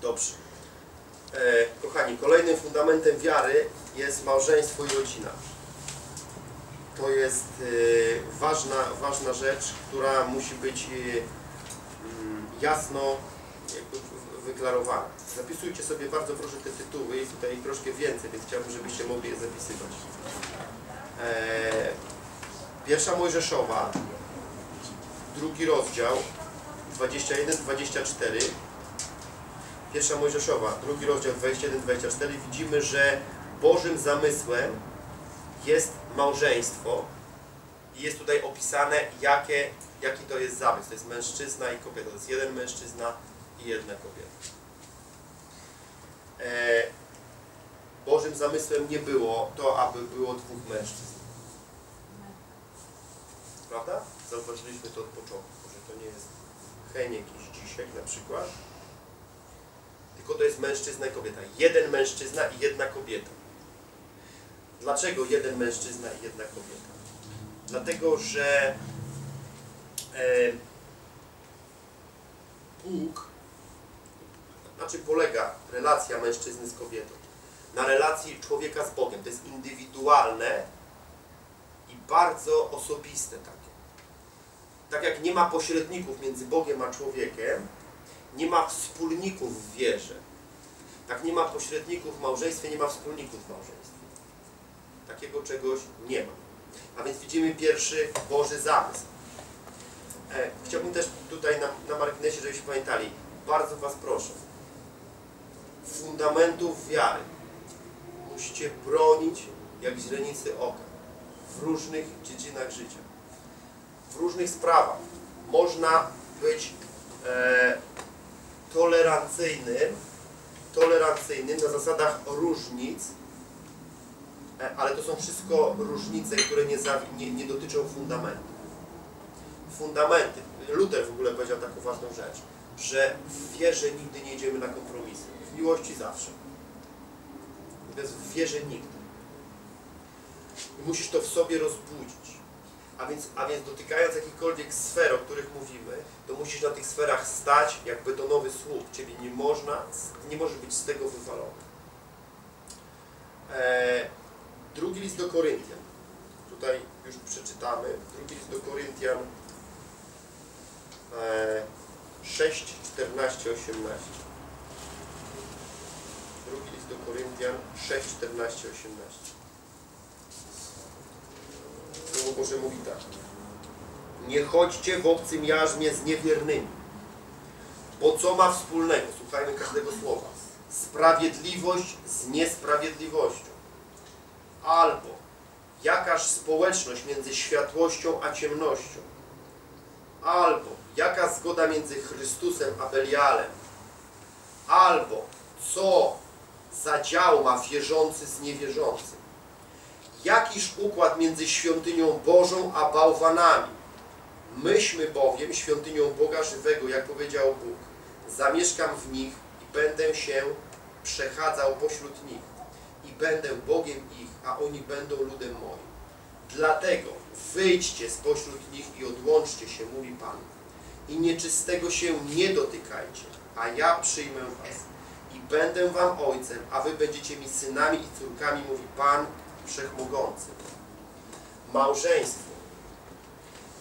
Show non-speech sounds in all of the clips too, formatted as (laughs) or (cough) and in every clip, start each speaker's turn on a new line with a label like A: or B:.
A: Dobrze. E, kochani, kolejnym fundamentem wiary jest małżeństwo i rodzina. To jest e, ważna, ważna rzecz, która musi być e, mm, jasno wyklarowana. Zapisujcie sobie bardzo proszę te tytuły, jest tutaj troszkę więcej, więc chciałbym, żebyście mogli je zapisywać. E, pierwsza Mojżeszowa, drugi rozdział, 21-24. Pierwsza Mojżeszowa, drugi rozdział 21-24 widzimy, że Bożym zamysłem jest małżeństwo i jest tutaj opisane, jakie, jaki to jest zamysł. To jest mężczyzna i kobieta. To jest jeden mężczyzna i jedna kobieta. E, Bożym zamysłem nie było to, aby było dwóch mężczyzn. Prawda? Zauważyliśmy to od początku, że to nie jest hen jakiś dzisiaj na przykład, tylko to jest mężczyzna i kobieta. Jeden mężczyzna i jedna kobieta. Dlaczego jeden mężczyzna i jedna kobieta? Dlatego, że e, Bóg, na czym polega relacja mężczyzny z kobietą? Na relacji człowieka z Bogiem. To jest indywidualne i bardzo osobiste takie. Tak jak nie ma pośredników między Bogiem a człowiekiem, nie ma wspólników w wierze. Tak nie ma pośredników w małżeństwie, nie ma wspólników w małżeństwie. Takiego czegoś nie ma. A więc widzimy pierwszy Boży zamysł. E, chciałbym też tutaj na, na marginesie, żebyście pamiętali, bardzo Was proszę, fundamentów wiary musicie bronić jak źrenicy oka w różnych dziedzinach życia, w różnych sprawach. Można być e, tolerancyjnym, tolerancyjnym na zasadach różnic, e, ale to są wszystko różnice, które nie, zawi- nie, nie dotyczą fundamentu. Fundamenty. Luther w ogóle powiedział taką ważną rzecz, że w wierze nigdy nie idziemy na kompromisy. W miłości zawsze. Natomiast w wierze nigdy. I musisz to w sobie rozbudzić. A więc, a więc dotykając jakichkolwiek sfer, o których mówimy, to musisz na tych sferach stać jak betonowy słup. Ciebie nie można, nie możesz być z tego wywalony. E, drugi list do Koryntian. Tutaj już przeczytamy. Drugi list do Koryntian e, 6, 14, 18. Drugi list do Koryntian 6, 14, 18. Słowo Boże mówi tak. Nie chodźcie w obcym jarzmie z niewiernymi. Bo co ma wspólnego? Słuchajmy każdego słowa. Sprawiedliwość z niesprawiedliwością. Albo jakaż społeczność między światłością a ciemnością. Albo jaka zgoda między Chrystusem a Belialem. Albo co za dział ma wierzący z niewierzącym. Jakiż układ między świątynią Bożą a bałwanami? Myśmy bowiem świątynią Boga żywego, jak powiedział Bóg. Zamieszkam w nich i będę się przechadzał pośród nich. I będę Bogiem ich, a oni będą ludem moim. Dlatego wyjdźcie spośród nich i odłączcie się, mówi Pan. I nieczystego się nie dotykajcie, a ja przyjmę was. I będę wam ojcem, a wy będziecie mi synami i córkami, mówi Pan Wszechmogący. Małżeństwo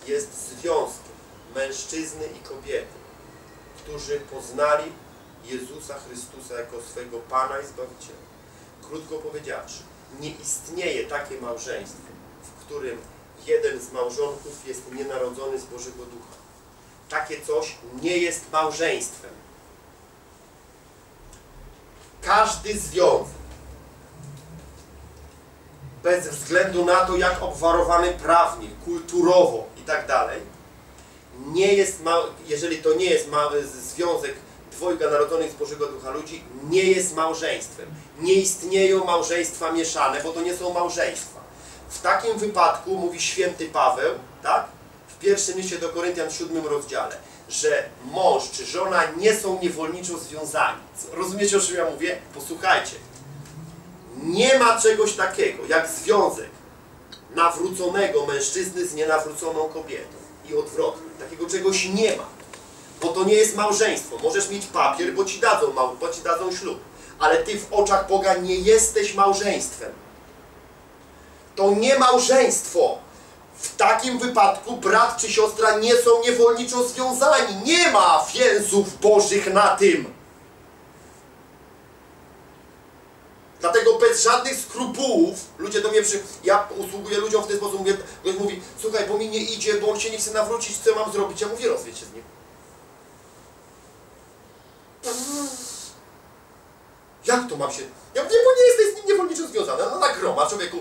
A: jest związkiem mężczyzny i kobiety, którzy poznali Jezusa Chrystusa jako swego Pana i Zbawiciela. Krótko powiedziawszy, nie istnieje takie małżeństwo, w którym jeden z małżonków jest nienarodzony z Bożego Ducha. Takie coś nie jest małżeństwem. Każdy związek, bez względu na to, jak obwarowany prawnie, kulturowo i tak nie jest ma, jeżeli to nie jest ma, związek dwojga narodzonych z Bożego Ducha ludzi, nie jest małżeństwem. Nie istnieją małżeństwa mieszane, bo to nie są małżeństwa. W takim wypadku mówi święty Paweł, tak? W pierwszym liście do Koryntian w siódmym rozdziale, że mąż czy żona nie są niewolniczo związani. Rozumiecie, o czym ja mówię? Posłuchajcie. Nie ma czegoś takiego jak związek nawróconego mężczyzny z nienawróconą kobietą i odwrotnie. Takiego czegoś nie ma. bo to nie jest małżeństwo. Możesz mieć papier, bo ci dadzą, mał, bo ci dadzą ślub. Ale ty w oczach Boga nie jesteś małżeństwem. To nie małżeństwo. W takim wypadku brat czy siostra nie są niewolniczo związani. Nie ma więzów bożych na tym. Dlatego bez żadnych skrupułów ludzie do mnie przy... Ja usługuję ludziom w ten sposób, mówię, ktoś mówi, słuchaj, bo mi nie idzie, bo on się nie chce nawrócić, co mam zrobić? Ja mówię, rozwiedź się z nim. Jak to mam się... Ja mówię, bo nie jesteś z nim niewolniczo związany. No tak groma, człowieku.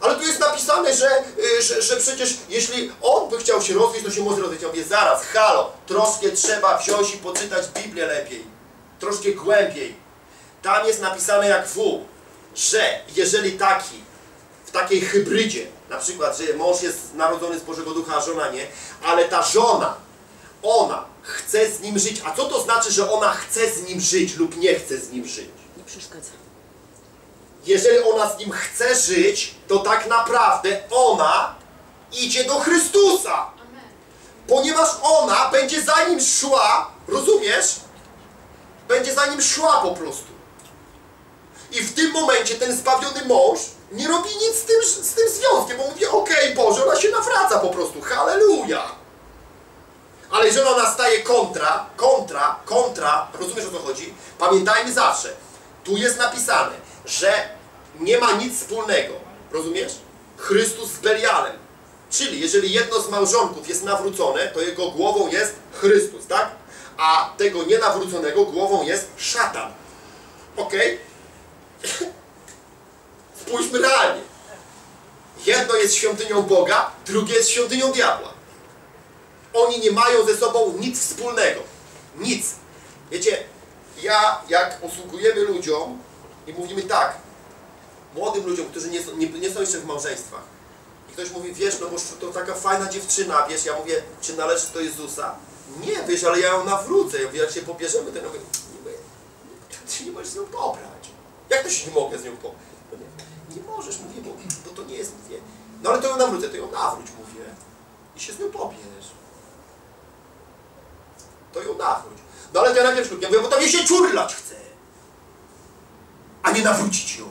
A: Ale tu jest napisane, że, y, że, że przecież jeśli on by chciał się rozwieść, to się może rozwieść. Ja mówię, zaraz, halo, troszkę trzeba wziąć i poczytać Biblię lepiej. Troszkę głębiej. Tam jest napisane jak W, że jeżeli taki, w takiej hybrydzie, na przykład, że mąż jest narodzony z Bożego Ducha, a żona nie, ale ta żona, ona chce z nim żyć. A co to znaczy, że ona chce z nim żyć lub nie chce z nim żyć?
B: Nie przeszkadza.
A: jeżeli ona z nim chce żyć, to tak naprawdę ona idzie do Chrystusa. Ponieważ ona będzie za nim szła, rozumiesz? Będzie za nim szła po prostu. I w tym momencie ten zbawiony mąż nie robi nic z tym, z tym związkiem, bo mówi, okej Boże, ona się nawraca po prostu, halleluja. Ale jeżeli ona staje kontra, kontra, kontra, rozumiesz o co chodzi? Pamiętajmy zawsze, tu jest napisane, że nie ma nic wspólnego, rozumiesz? Chrystus z Belialem. Czyli jeżeli jedno z małżonków jest nawrócone, to jego głową jest Chrystus, tak? A tego nienawróconego głową jest szatan. Okej? Spójrzmy realnie. Jedno jest świątynią Boga, drugie jest świątynią diabła. Oni nie mają ze sobą nic wspólnego. Nic. Wiecie, ja jak usługujemy ludziom i mówimy tak, młodym ludziom, którzy nie są, nie, nie są jeszcze w małżeństwach, i ktoś mówi, wiesz, no bo to taka fajna dziewczyna, wiesz, ja mówię, czy należy do Jezusa? Nie, wiesz, ale ja ją nawrócę. Ja mówię, jak się pobierzemy, to ja mówię, nie, ty nie możesz z nią pobrać. Jak to się nie mogę z nią pobrać? No nie, nie możesz, mówię, bo, bo to nie jest, mówię, no ale to ją nawrócę, to ją nawróć, mówię. I się z nią pobierz. To ją nawróć. No ale to ja najpierw ślub. Ja mówię, bo tam się czurlać chce. A nie nawrócić ją.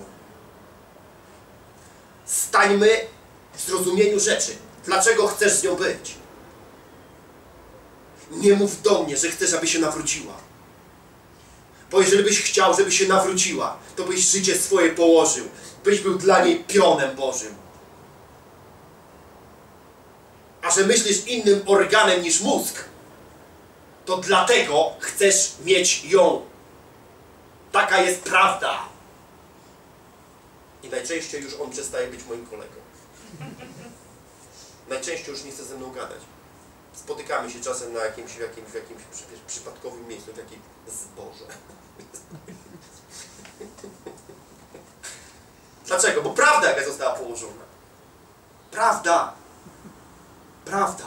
A: Stańmy w zrozumieniu rzeczy. Dlaczego chcesz z nią być? Nie mów do mnie, że chcesz, aby się nawróciła. Bo jeżeli byś chciał, żeby się nawróciła, to byś życie swoje położył. Byś był dla niej pionem Bożym. A że myślisz innym organem niż mózg, to dlatego chcesz mieć ją. Taka jest prawda. I najczęściej już on przestaje być moim kolegą. Najczęściej już nie chce ze mną gadać. Spotykamy się czasem na jakimś, jakimś, jakimś przy, przypadkowym miejscu, w jakiej zboże. Dlaczego? Bo prawda jaka została położona. Prawda. Prawda.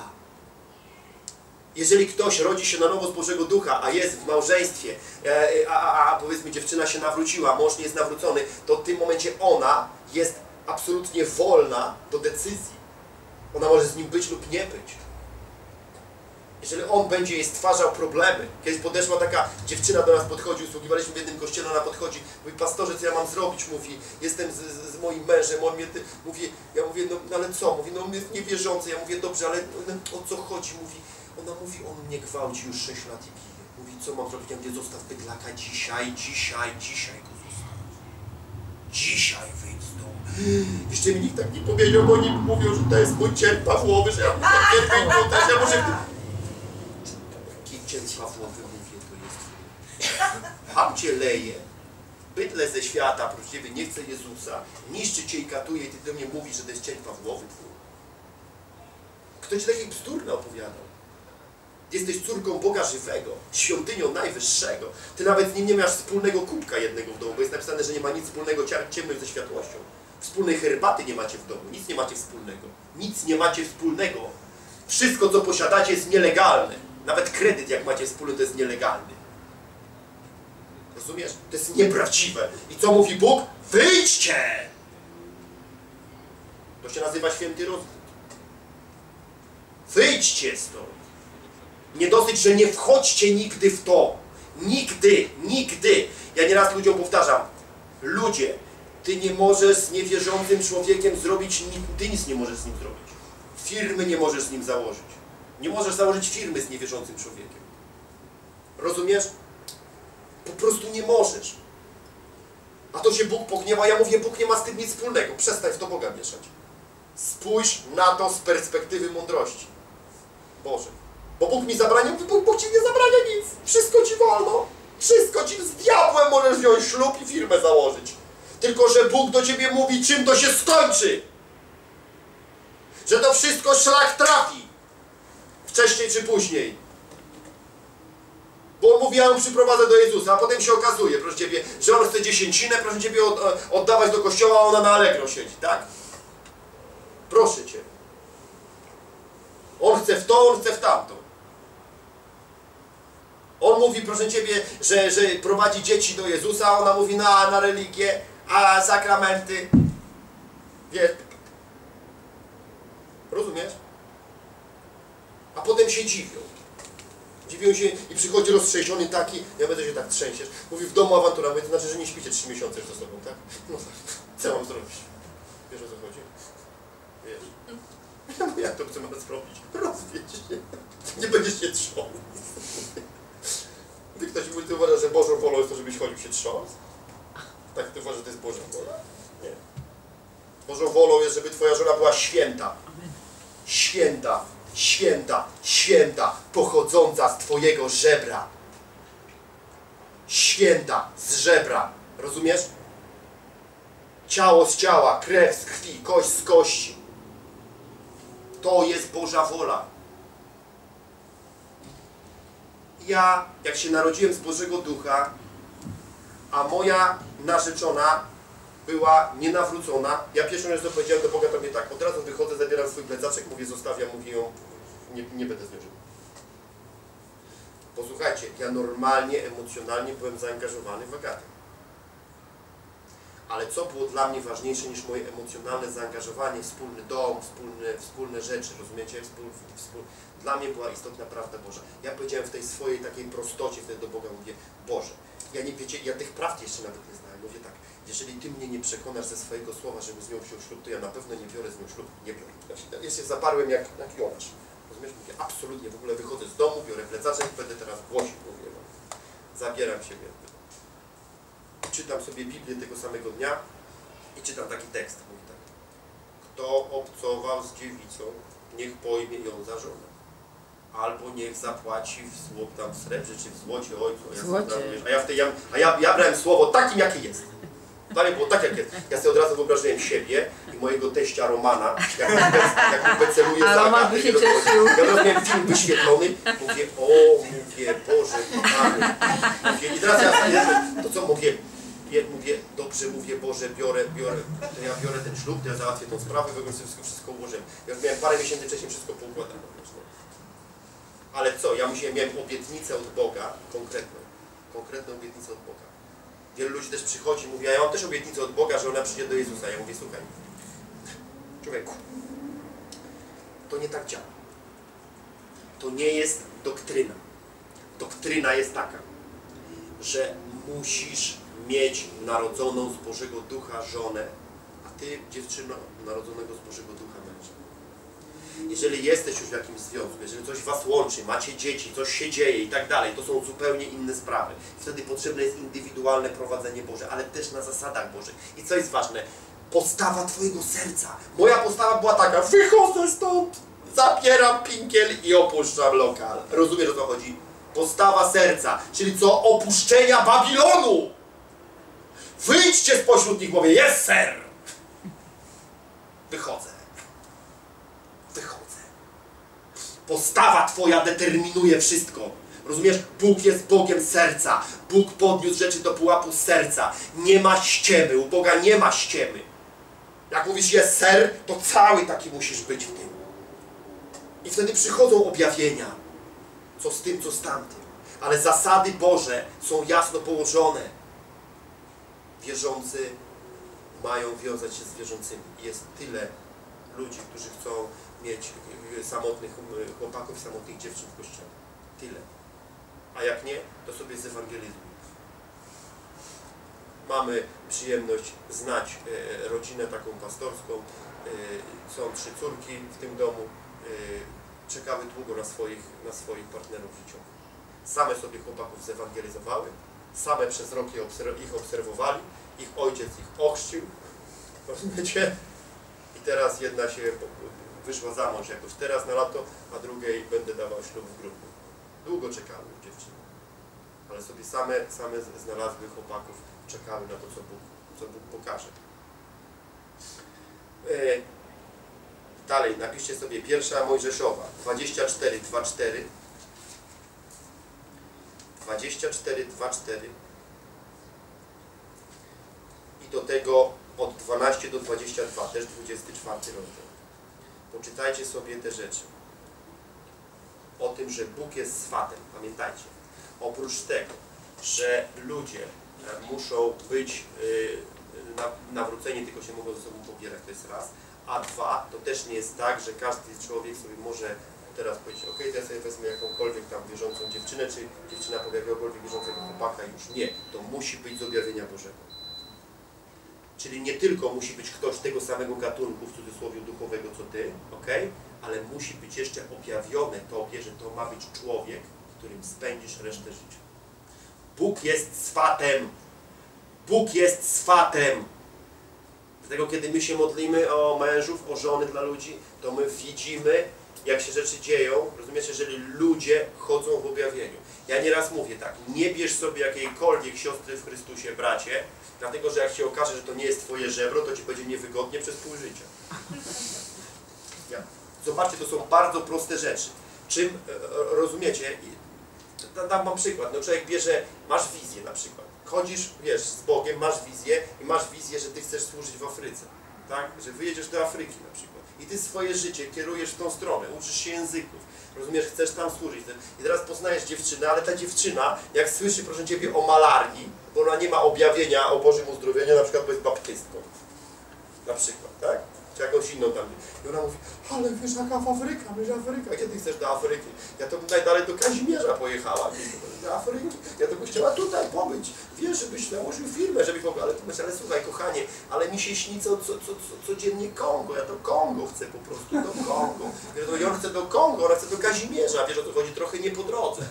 A: Jeżeli ktoś rodzi się na nowo z Bożego Ducha, a jest w małżeństwie, e, a, a, a powiedzmy dziewczyna się nawróciła, mąż nie jest nawrócony, to w tym momencie ona jest absolutnie wolna do decyzji. Ona może z nim być lub nie być. Jeżeli on będzie jej stwarzał problemy. Kiedyś podeszła taka dziewczyna do nas podchodzi, usługiwaliśmy w jednym kościele, ona podchodzi, mówi, pastorze, co ja mam zrobić? Mówi, jestem z, z, moim mężem, on mnie, ty, mówi, ja mówię, no, no ale co? Mówi, no on jest niewierzący. Ja mówię, dobrze, ale no, o co chodzi? Mówi, ona mówi, on mnie gwałci już 6 lat i bije. Mówi, co mam zrobić? Ja mówię, zostaw bydlaka dzisiaj, dzisiaj, dzisiaj go zostaw. Dzisiaj wyjdź z domu. Jeszcze mi nikt tak nie powiedział, bo oni mówią, że to jest mój cień Pawłowy, że ja muszę bo też ja muszę... Pawłowy mówię, to jest... Ham cię leje, bydle ze świata, prócz ciebie nie chce Jezusa, niszczy cię i katuje ty do mnie mówisz, że to jest cień Pawłowy twój. Kto ci takich bzdur opowiadał? Jesteś córką Boga żywego, świątynią Najwyższego. Ty nawet z nim nie masz wspólnego kubka jednego w domu, bo jest napisane, że nie ma nic wspólnego ciemność ze światłością. Wspólnej herbaty nie macie w domu, nic nie macie wspólnego. Nic nie macie wspólnego. Wszystko, co posiadacie, jest nielegalne. Nawet kredyt, jak macie wspólny, to jest nielegalny. Rozumiesz? To jest nieprawdziwe. I co mówi Bóg? Wyjdźcie! To się nazywa święty rozwód. Wyjdźcie stąd. Nie dosyć, że nie wchodźcie nigdy w to. Nigdy, nigdy. Ja nieraz ludziom powtarzam. Ludzie, ty nie możesz z niewierzącym człowiekiem zrobić ty nic nie możesz z nim zrobić. Firmy nie możesz z nim założyć. Nie możesz założyć firmy z niewierzącym człowiekiem. Rozumiesz? Po prostu nie możesz. A to się Bóg pogniewa. Ja mówię, Bóg nie ma z tym nic wspólnego. Przestań w to Boga mieszać. Spójrz na to z perspektywy mądrości. Boże. Bo Bóg mi zabrania, Bóg, Bóg ci nie zabrania nic. Wszystko ci wolno. Wszystko ci z diabłem możesz wziąć ślub i firmę założyć. Tylko, że Bóg do ciebie mówi, czym to się skończy. Że to wszystko szlak trafi. Wcześniej czy później. Bo on mówi, ja ją przyprowadzę do Jezusa, a potem się okazuje, proszę Ciebie, że on chce dziesięcinę, proszę Ciebie od, oddawać do kościoła, a ona na Allegro siedzi, tak? Proszę Cię. On chce w to, on chce w tamto. On mówi, proszę Ciebie, że, że prowadzi dzieci do Jezusa, a ona mówi na, na religię, a sakramenty. Wiesz? Rozumiesz? A potem się dziwią. Dziwią się i przychodzi roztrzęsiony taki, ja będę się tak trzęsiesz. Mówi w domu awantura, mówię, to znaczy, że nie śpicie trzy miesiące już ze sobą, tak? No tak, co mam zrobić? Wiesz o co chodzi? Wiesz. Ja (laughs) mówię, jak to chcę mam zrobić? Rozwiedź się. Nie będziesz się trząsł. Ty ktoś mówi, ty uważasz, że Bożą wolą jest to, żebyś chodził się trząsł? Tak ty uważasz, że to jest Boża wola? Nie. Bożą wolą jest, żeby twoja żona była święta. Święta święta, święta, pochodząca z Twojego żebra. Święta z żebra. Rozumiesz? Ciało z ciała, krew z krwi, kość z kości. To jest Boża wola. Ja, jak się narodziłem z Bożego Ducha, a moja narzeczona była nienawrócona. Ja pierwszą rzecz, co powiedziałem do Boga, to mnie tak, od razu wychodzę, zabieram swój plecaczek, mówię, zostawiam, mówię ją, nie, nie będę z nią żył. Posłuchajcie, ja normalnie, emocjonalnie byłem zaangażowany w Agatę. Ale co było dla mnie ważniejsze niż moje emocjonalne zaangażowanie, wspólny dom, wspólne, wspólne rzeczy, rozumiecie? Wspól, wspól... Dla mnie była istotna prawda Boża. Ja powiedziałem w tej swojej takiej prostocie wtedy do Boga, mówię, Boże, ja nie wiecie, ja tych prawd jeszcze nawet nie znałem. Mówię tak, jeżeli Ty mnie nie przekonasz ze swojego słowa, żeby z nią wziął ślub, to ja na pewno nie biorę z nią ślub. Nie biorę. Ja się zaparłem jak, jak Jonasz. Rozumiesz? Mówię, absolutnie, w ogóle wychodzę z domu, biorę plecaczek i będę teraz głosił. Mówię, no. Zabieram siebie. Czytam sobie Biblię tego samego dnia i czytam taki tekst. Mówi tak. Kto obcował z dziewicą, niech pojmie ją za żonę. Albo niech zapłaci w złot, tam w srebrze czy w złocie ojcu. A ja,
B: Złocie.
A: a ja, wtedy, ja, a ja, ja brałem słowo takim, jakie jest. Dalej było tak, jak jest. Ja sobie od razu wyobraziłem siebie i mojego teścia Romana, jak mi be- jak mi beceluje
B: A
A: za
B: Roman by się cieszył.
A: Ja rozumiem film wyświetlony, mówię, o, mówię, Boże, kochany. Mówię, I teraz ja to co mówię, mówię, dobrze, mówię, Boże, biorę, biorę, to ja biorę ten ślub, to ja załatwię tą sprawę, w ogóle sobie wszystko, wszystko ułożyłem. Ja już miałem parę miesięcy wcześniej wszystko poukładane. Ale co, ja musiałem, miałem obietnicę od Boga, konkretną, konkretną obietnicę od Boga. Wielu ludzi też przychodzi i mówi, a ja mam też obietnicę od Boga, że ona przyjdzie do Jezusa. Ja mówię, słuchaj, człowieku, to nie tak działa. To nie jest doktryna. Doktryna jest taka, że musisz mieć narodzoną z Bożego Ducha żonę, a ty, dziewczyno, narodzonego z Bożego Ducha męża. Jeżeli jesteś już w jakimś związku, jeżeli coś was łączy, macie dzieci, coś się dzieje i tak dalej, to są zupełnie inne sprawy. Wtedy potrzebne jest indywidualne prowadzenie Boże, ale też na zasadach Bożych. I co jest ważne? Postawa Twojego serca. Moja postawa była taka, wychodzę stąd, zapieram pinkiel i opuszczam lokal. Rozumiesz o co chodzi? Postawa serca, czyli co? Opuszczenia Babilonu! Wyjdźcie spośród nich, mówię, jest ser! Wychodzę. Postawa Twoja determinuje wszystko. Rozumiesz? Bóg jest Bogiem serca. Bóg podniósł rzeczy do pułapu serca. Nie ma ściemy. U Boga nie ma ściemy. Jak mówisz jest ser, to cały taki musisz być w tym. I wtedy przychodzą objawienia. Co z tym, co z tamtym. Ale zasady Boże są jasno położone. Wierzący mają wiązać się z wierzącymi. Jest tyle ludzi, którzy chcą mieć samotnych y, chłopaków, samotnych dziewczyn w kościele. tyle. A jak nie, to sobie zewangelizuj. Mamy przyjemność znać e, rodzinę taką pastorską. E, są trzy córki w tym domu. E, czekały długo na swoich, na swoich partnerów życiowych. Same sobie chłopaków zewangelizowały, same przez rok ich obserwowali, ich ojciec ich ochrzcił, rozumiecie? I teraz jedna się wyszła za mąż jakoś teraz na lato, a drugiej będę dawał ślub w grudniu. Długo czekały dziewczyny, ale sobie same, same znalazły chłopaków, czekały na to, co Bóg, co Bóg pokaże. E, dalej, napiszcie sobie pierwsza Mojżeszowa, 24, 2, 4. 24, 2, 4 i do tego od 12 do 22, też 24 rozdział. Poczytajcie sobie te rzeczy. O tym, że Bóg jest swatem, pamiętajcie. Oprócz tego, że ludzie e, muszą być e, na- nawróceni, tylko się mogą ze sobą pobierać, to jest raz. A dwa, to też nie jest tak, że każdy człowiek sobie może teraz powiedzieć, ok, to ja sobie wezmę jakąkolwiek tam wierzącą dziewczynę, czy dziewczyna powie jakiegokolwiek wierzącego chłopaka już nie. To musi być z objawienia Bożego. Czyli nie tylko musi być ktoś tego samego gatunku, w cudzysłowie duchowego, co ty, ok? Ale musi być jeszcze objawione tobie, że to ma być człowiek, którym spędzisz resztę życia. Bóg jest swatem. Bóg jest swatem. Dlatego kiedy my się modlimy o mężów, o żony dla ludzi, to my widzimy, jak się rzeczy dzieją, rozumiecie, jeżeli ludzie chodzą w objawieniu. Ja nieraz mówię tak, nie bierz sobie jakiejkolwiek siostry w Chrystusie, bracie, dlatego że jak się okaże, że to nie jest twoje żebro, to ci będzie niewygodnie przez pół życia. Ja. Zobaczcie, to są bardzo proste rzeczy. Czym, e, e, rozumiecie, dam wam przykład, no człowiek bierze, masz wizję na przykład, chodzisz, wiesz, z Bogiem, masz wizję i masz wizję, że ty chcesz służyć w Afryce, tak, że wyjedziesz do Afryki na przykład i ty swoje życie kierujesz w tą stronę, uczysz się języków, rozumiesz, chcesz tam służyć i teraz poznajesz dziewczynę, ale ta dziewczyna, jak słyszy, proszę Ciebie, o malarii, bo ona nie ma objawienia o Bożym uzdrowieniu, na przykład bo jest baptystką, na przykład, tak? Czy jakąś inną tam. I ona mówi, ale wiesz jaka Afryka, wiesz Afryka, gdzie ty chcesz do Afryki? Ja to bym najdalej do Kazimierza pojechała, do Afryki. Ja to bym chciała tutaj pobyć, wiesz, żebyś założył firmę, żeby pomóc, ale, ale słuchaj kochanie, ale mi się śni co, co, co, co, codziennie Kongo, ja to Kongo chcę po prostu, do Kongo. Ja to ja chcę do Kongo, ona chce do Kazimierza, wiesz o co chodzi, trochę nie po drodze.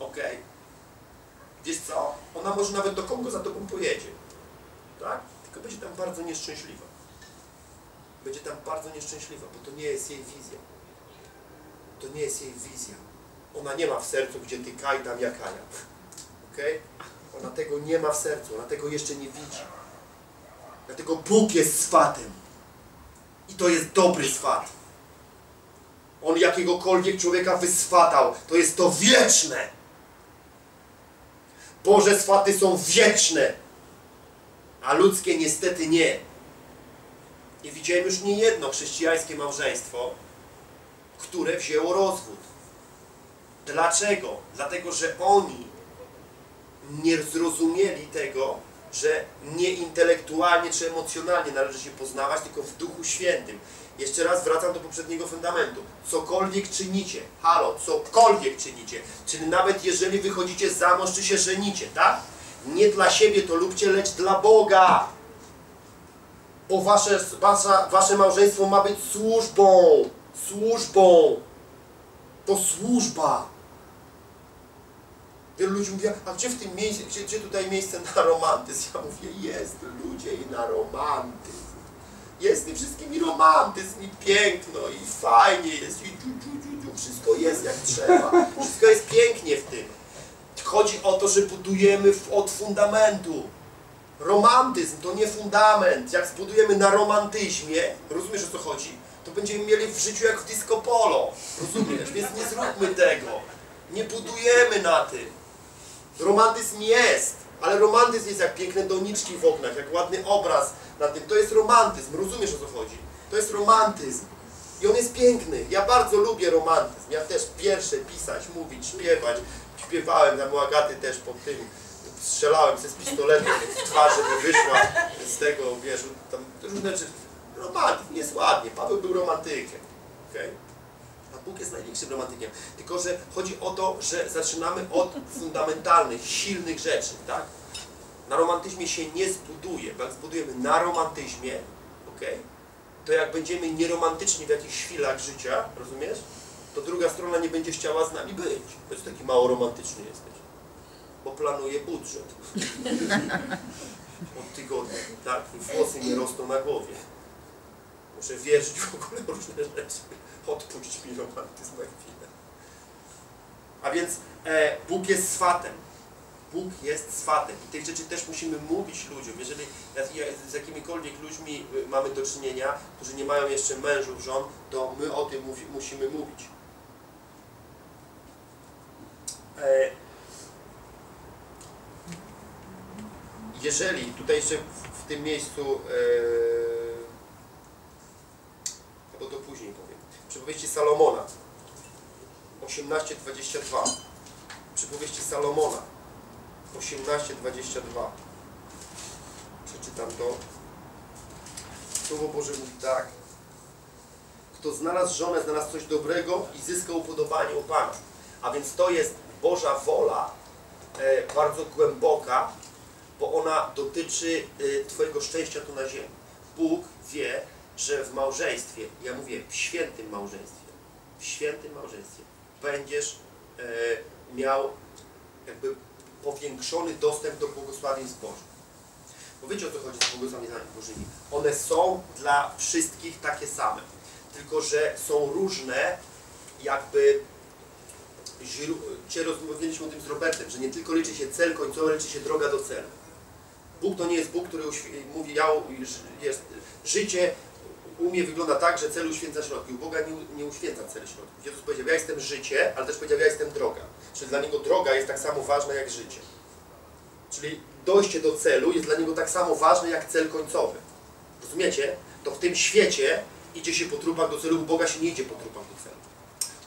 A: Okej? Wiesz co? Ona może nawet do Kongo za tobą pojedzie. Tak? Tylko będzie tam bardzo nieszczęśliwa. Będzie tam bardzo nieszczęśliwa, bo to nie jest jej wizja. To nie jest jej wizja. Ona nie ma w sercu, gdzie ty kaj, tam ja kaja. Okej? Ona tego nie ma w sercu, ona tego jeszcze nie widzi. Dlatego Bóg jest swatem. I to jest dobry swat. On jakiegokolwiek człowieka wyswatał. To jest to wieczne. Boże swaty są wieczne, a ludzkie niestety nie. I widziałem już nie jedno chrześcijańskie małżeństwo, które wzięło rozwód. Dlaczego? Dlatego, że oni nie zrozumieli tego, że nie intelektualnie czy emocjonalnie należy się poznawać, tylko w Duchu Świętym. Jeszcze raz wracam do poprzedniego fundamentu. Cokolwiek czynicie, halo, cokolwiek czynicie, czyli nawet jeżeli wychodzicie za mąż, czy się żenicie, tak? Nie dla siebie to lubcie, lecz dla Boga. Bo wasze, wasza, wasze małżeństwo ma być służbą. Służbą. To służba. Wielu ludzi mówi, a gdzie w tym miejscu, gdzie, gdzie tutaj miejsce na romantyzm? Ja mówię, jest ludzie i na romantyzm. Jest tym wszystkim i romantyzm, i piękno, i fajnie jest, i dziu, dziu, dziu, dziu, wszystko jest jak trzeba. Wszystko jest pięknie w tym. Chodzi o to, że budujemy od fundamentu. Romantyzm to nie fundament. Jak zbudujemy na romantyzmie, rozumiesz o co chodzi? To będziemy mieli w życiu jak w disco polo. Rozumiesz? Więc nie zróbmy tego. Nie budujemy na tym. Romantyzm jest, ale romantyzm jest jak piękne doniczki w oknach, jak ładny obraz na tym. To jest romantyzm, rozumiesz o co chodzi? To jest romantyzm. I on jest piękny. Ja bardzo lubię romantyzm. Ja też pierwsze pisać, mówić, śpiewać. Śpiewałem tam u Agaty też pod tym. Strzelałem ze z pistoletem w twarz, żeby wyszła z tego, wiesz, tam różne rzeczy. Romantyzm, jest ładnie. Paweł był romantykiem. okej? A Bóg jest największym romantykiem. Tylko, że chodzi o to, że zaczynamy od fundamentalnych, silnych rzeczy, tak? Na romantyzmie się nie zbuduje, bo jak zbudujemy na romantyzmie, ok? To jak będziemy nieromantyczni w jakichś chwilach życia, rozumiesz? To druga strona nie będzie chciała z nami być. To jest taki mało romantyczny jesteś. Bo planuje budżet. Od tygodnia, tak? I włosy nie rosną na głowie. Muszę wierzyć w ogóle różne rzeczy. Odpuść mi romantyzm na chwilę. A więc e, Bóg jest swatem. Bóg jest swatem. I tych rzeczy też musimy mówić ludziom. Jeżeli z jakimikolwiek ludźmi y, mamy do czynienia, którzy nie mają jeszcze mężów, żon, to my o tym mówi, musimy mówić. E, jeżeli, tutaj jeszcze w, tym miejscu, e, bo to później powiem, przypowieści Salomona. 18:22 przypowieści Salomona. 18:22 przeczytam to. Słowo Boże mówi tak. Kto znalazł żonę, znalazł coś dobrego i zyskał upodobanie u Pana. A więc to jest Boża wola e, bardzo głęboka bo ona dotyczy e, Twojego szczęścia tu na ziemi Bóg wie, że w małżeństwie ja mówię w świętym małżeństwie w świętym małżeństwie będziesz e, miał jakby powiększony dostęp do błogosławieństw Bożych. Bo wiecie o co chodzi z błogosławieństwami Bożymi? One są dla wszystkich takie same. Tylko, że są różne jakby. Dzisiaj rozmawialiśmy o tym z Robertem, że nie tylko liczy się cel końcowy, liczy się droga do celu. Bóg to nie jest Bóg, który mówi, ja, jest, życie u mnie wygląda tak, że cel uświęca środki. U Boga nie, nie uświęca cel środków. Jezus powiedział, ja jestem życie, ale też powiedział, ja jestem droga. Czyli dla Niego droga jest tak samo ważna jak życie. Czyli dojście do celu jest dla Niego tak samo ważne jak cel końcowy. Rozumiecie? To w tym świecie idzie się po trupach do celu, u Boga się nie idzie po trupach do celu.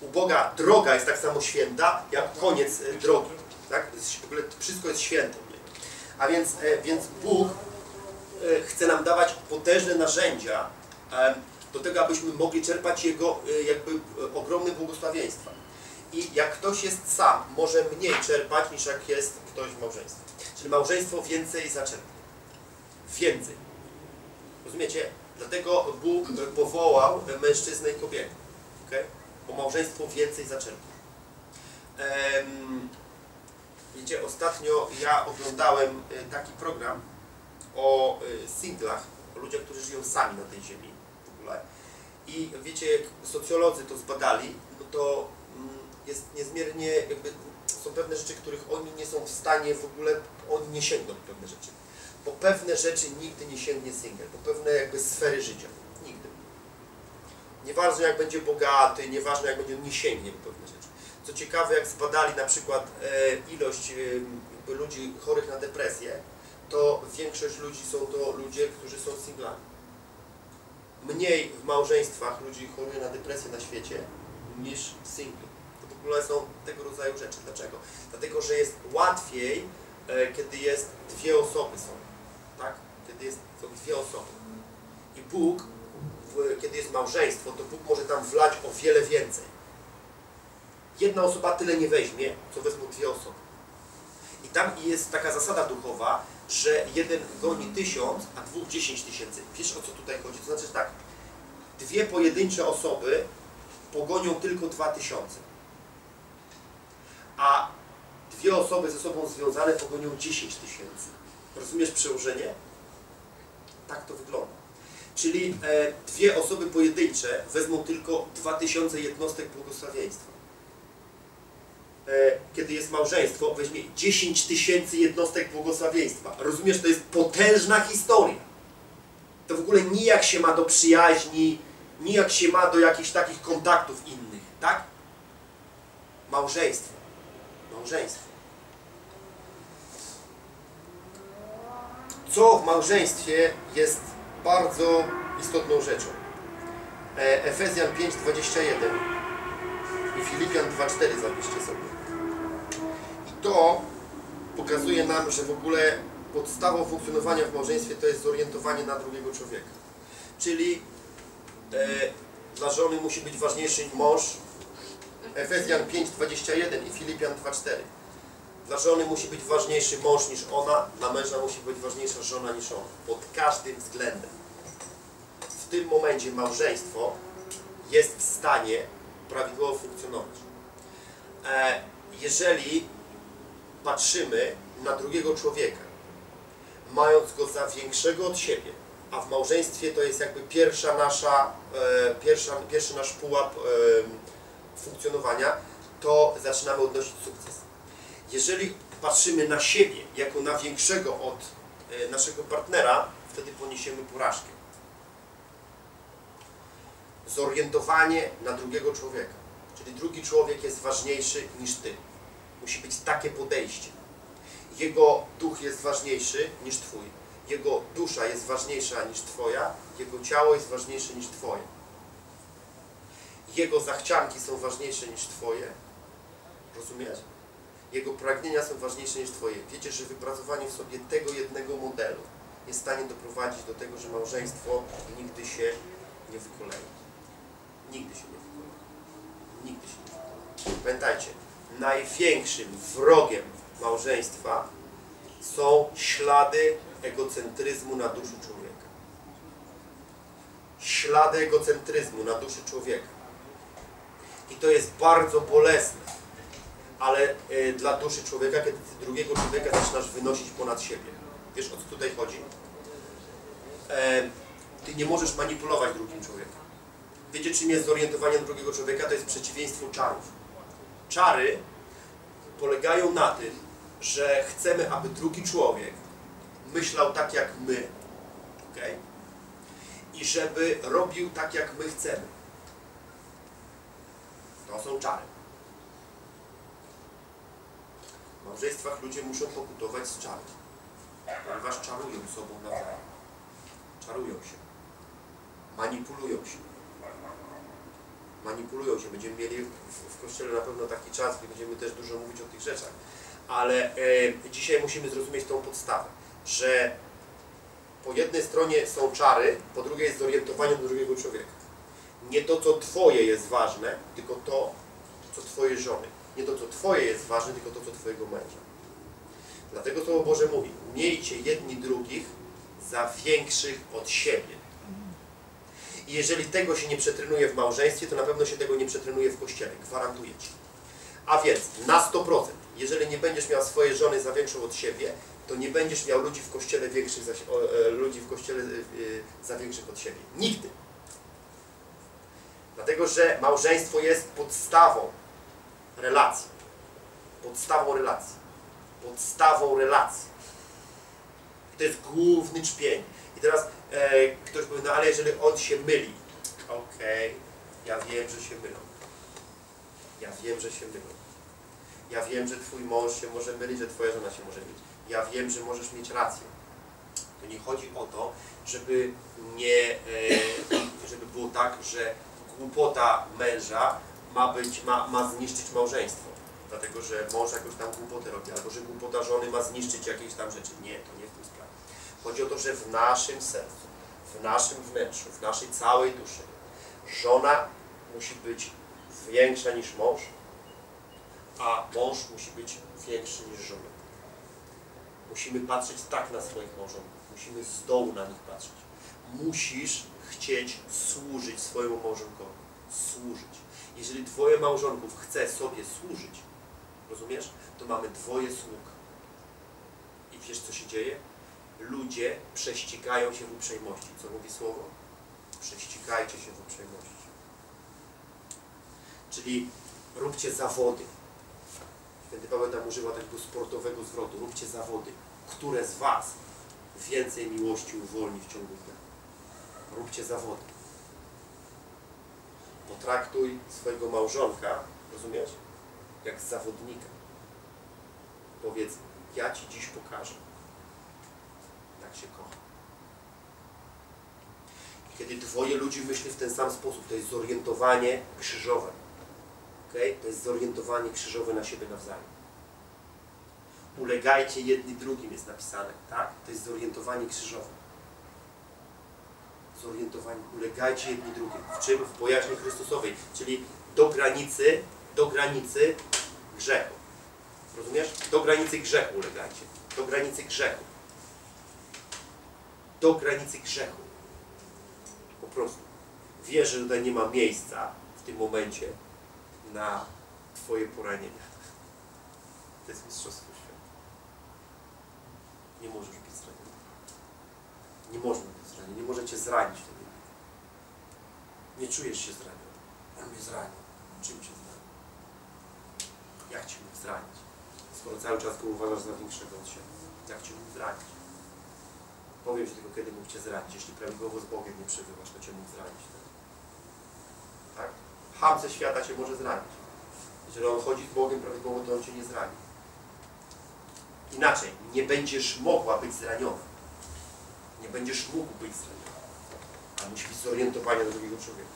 A: U Boga droga jest tak samo święta, jak koniec e, drogi. Tak? W ogóle wszystko jest święte. A więc, e, więc Bóg e, chce nam dawać potężne narzędzia, do tego, abyśmy mogli czerpać Jego jakby ogromne błogosławieństwa. I jak ktoś jest sam, może mniej czerpać niż jak jest ktoś w małżeństwie. Czyli małżeństwo więcej zaczerpie. Więcej. Rozumiecie? Dlatego Bóg powołał mężczyznę i kobietę. Okay? Bo małżeństwo więcej zaczerpie. Um, wiecie, ostatnio ja oglądałem taki program o singlach, o ludziach, którzy żyją sami na tej ziemi w ogóle. I wiecie, jak socjolodzy to zbadali, no to mm, jest niezmiernie, jakby są pewne rzeczy, których oni nie są w stanie w ogóle, oni nie sięgną po pewne rzeczy. Po pewne rzeczy nigdy nie sięgnie single, po pewne jakby sfery życia. Nigdy. Nieważne jak będzie bogaty, nieważne jak będzie, on nie sięgnie po pewne rzeczy. Co ciekawe, jak zbadali na przykład e, ilość e, ludzi chorych na depresję, to większość ludzi są to ludzie, którzy są singlami. Mniej w małżeństwach ludzi choruje na depresję na świecie niż singli. To w ogóle są tego rodzaju rzeczy. Dlaczego? Dlatego, że jest łatwiej, e, kiedy jest dwie osoby są. Tak? Kiedy jest, są dwie osoby. I Bóg, kiedy jest małżeństwo, to Bóg może tam wlać o wiele więcej. Jedna osoba tyle nie weźmie, co wezmą dwie osoby. I tam jest taka zasada duchowa, że jeden goni tysiąc, a dwóch dziesięć tysięcy. Wiesz o co tutaj chodzi? To znaczy tak, dwie pojedyncze osoby pogonią tylko dwa tysiące. A dwie osoby ze sobą związane pogonią 10 tysięcy. Rozumiesz przełożenie? Tak to wygląda. Czyli e, dwie osoby pojedyncze wezmą tylko 2000 jednostek błogosławieństwa. E, kiedy jest małżeństwo, weźmie 10 tysięcy jednostek błogosławieństwa. Rozumiesz, to jest potężna historia. To w ogóle nijak się ma do przyjaźni, nijak się ma do jakichś takich kontaktów innych, tak? Małżeństwo. Małżeństwo. Co w małżeństwie jest bardzo istotną rzeczą? E, Efezjan 5:21 i Filipian 2:4 zapiszcie sobie. To pokazuje nam, że w ogóle podstawą funkcjonowania w małżeństwie to jest zorientowanie na drugiego człowieka. Czyli e, dla żony musi być ważniejszy mąż Efezjan 5:21 i Filipian 2:4. Dla żony musi być ważniejszy mąż niż ona, dla męża musi być ważniejsza żona niż on. Pod każdym względem. W tym momencie małżeństwo jest w stanie prawidłowo funkcjonować. E, jeżeli patrzymy na drugiego człowieka, mając go za większego od siebie, a w małżeństwie to jest jakby pierwsza nasza, e, pierwsza, pierwszy nasz pułap e, funkcjonowania, to zaczynamy odnosić sukces. Jeżeli patrzymy na siebie jako na większego od e, naszego partnera, wtedy poniesiemy porażkę. Zorientowanie na drugiego człowieka, czyli drugi człowiek jest ważniejszy niż ty. Musi być takie podejście. Jego duch jest ważniejszy niż twój. Jego dusza jest ważniejsza niż twoja. Jego ciało jest ważniejsze niż twoje. Jego zachcianki są ważniejsze niż twoje. Rozumiesz? Jego pragnienia są ważniejsze niż twoje. Wiecie, że wypracowanie w sobie tego jednego modelu jest w stanie doprowadzić do tego, że małżeństwo nigdy się nie wykolei. Nigdy się nie wykolei. Nigdy się nie wykolei. Pamiętajcie, największym wrogiem małżeństwa są ślady egocentryzmu na duszy człowieka. Ślady egocentryzmu na duszy człowieka. I to jest bardzo bolesne, ale y, dla duszy człowieka, kiedy ty drugiego człowieka zaczynasz wynosić ponad siebie. Wiesz o co tutaj chodzi? E, ty nie możesz manipulować drugim człowiekiem. Wiecie czym jest zorientowanie drugiego człowieka? To jest przeciwieństwo czarów. Czary polegają na tym, że chcemy, aby drugi człowiek myślał tak jak my, ok? I żeby robił tak jak my chcemy. To są czary. W małżeństwach ludzie muszą pokutować z czarów, ponieważ czarują sobą nawzajem. Czarują się. Manipulują się. Manipulują się. Będziemy mieli w, w Kościele na pewno taki czas, gdzie będziemy też dużo mówić o tych rzeczach. Ale e, dzisiaj musimy zrozumieć tą podstawę, że po jednej stronie są czary, po drugiej jest zorientowanie do drugiego człowieka. Nie to, co Twoje jest ważne, tylko to, co Twojej żony. Nie to, co Twoje jest ważne, tylko to, co Twojego męża. Dlatego Słowo Boże mówi, miejcie jedni drugich za większych od siebie. I jeżeli tego się nie przetrenuje w małżeństwie, to na pewno się tego nie przetrenuje w Kościele, gwarantuję Ci. A więc na 100%, jeżeli nie będziesz miał swojej żony za większą od siebie, to nie będziesz miał ludzi w Kościele większych za, e, ludzi w Kościele e, za większych od siebie. Nigdy. Dlatego, że małżeństwo jest podstawą relacji. Podstawą relacji. Podstawą relacji. I to jest główny czpień. I teraz ktoś powie, no ale jeżeli on się myli, okej, ja wiem, że się mylą. Ja wiem, że się mylą. Ja wiem, że twój mąż się może mylić, że twoja żona się może mylić. Ja wiem, że możesz mieć rację. To nie chodzi o to, żeby nie, e, żeby było tak, że głupota męża ma być, ma, ma zniszczyć małżeństwo. Dlatego, że mąż jakąś tam głupotę robi, albo że głupota żony ma zniszczyć jakieś tam rzeczy. Nie, to nie w tym sprawie. Chodzi o to, że w naszym sercu, w naszym wnętrzu, w naszej całej duszy żona musi być większa niż mąż, a mąż musi być większy niż żona. Musimy patrzeć tak na swoich małżonków. Musimy z dołu na nich patrzeć. Musisz chcieć służyć swojemu małżonkowi. Służyć. Jeżeli dwoje małżonków chce sobie służyć, rozumiesz, to mamy dwoje sług. I wiesz, co się dzieje? Ludzie prześcigają się w uprzejmości. Co mówi słowo? Prześcigajcie się w uprzejmości. Czyli róbcie zawody. Święty Paweł tam używa takiego sportowego zwrotu. Róbcie zawody. Które z Was więcej miłości uwolni w ciągu dnia? Róbcie zawody. Potraktuj swojego małżonka, rozumiesz? Jak zawodnika. Powiedz, ja Ci dziś pokażę, jak się kocha. I kiedy dwoje ludzi myśli w ten sam sposób, to jest zorientowanie krzyżowe. Okay? To jest zorientowanie krzyżowe na siebie nawzajem. Ulegajcie jedni drugim jest napisane, tak? To jest zorientowanie krzyżowe. Zorientowanie, ulegajcie jedni drugim. W czym? W bojaźni Chrystusowej, czyli do granicy do granicy grzechu. Rozumiesz? Do granicy grzechu ulegajcie. Do granicy grzechu. Do granicy grzechu. Po prostu. Wiesz, że tutaj nie ma miejsca w tym momencie na Twoje poranienia. To jest mistrzostwo świata. Nie możesz być zraniony. Nie można być zraniony. Nie może Cię zranić wtedy. Nie czujesz się zraniony. On mnie zranił. Czym Cię zranił? Jak Cię mógł zranić? Skoro cały czas go uważasz za większego od siebie. Jak Cię mógł zranić? Powiem Ci tylko, kiedy mógł Cię zranić. Jeśli prawidłowo z Bogiem nie przebywasz, to Cię mógł zranić. Tak? Hamce świata Cię może zranić. Jeżeli on chodzi z Bogiem prawidłowo, to on Cię nie zrani. Inaczej, nie będziesz mogła być zraniona. Nie będziesz mógł być zraniony. A musi być zorientowanie do drugiego człowieka.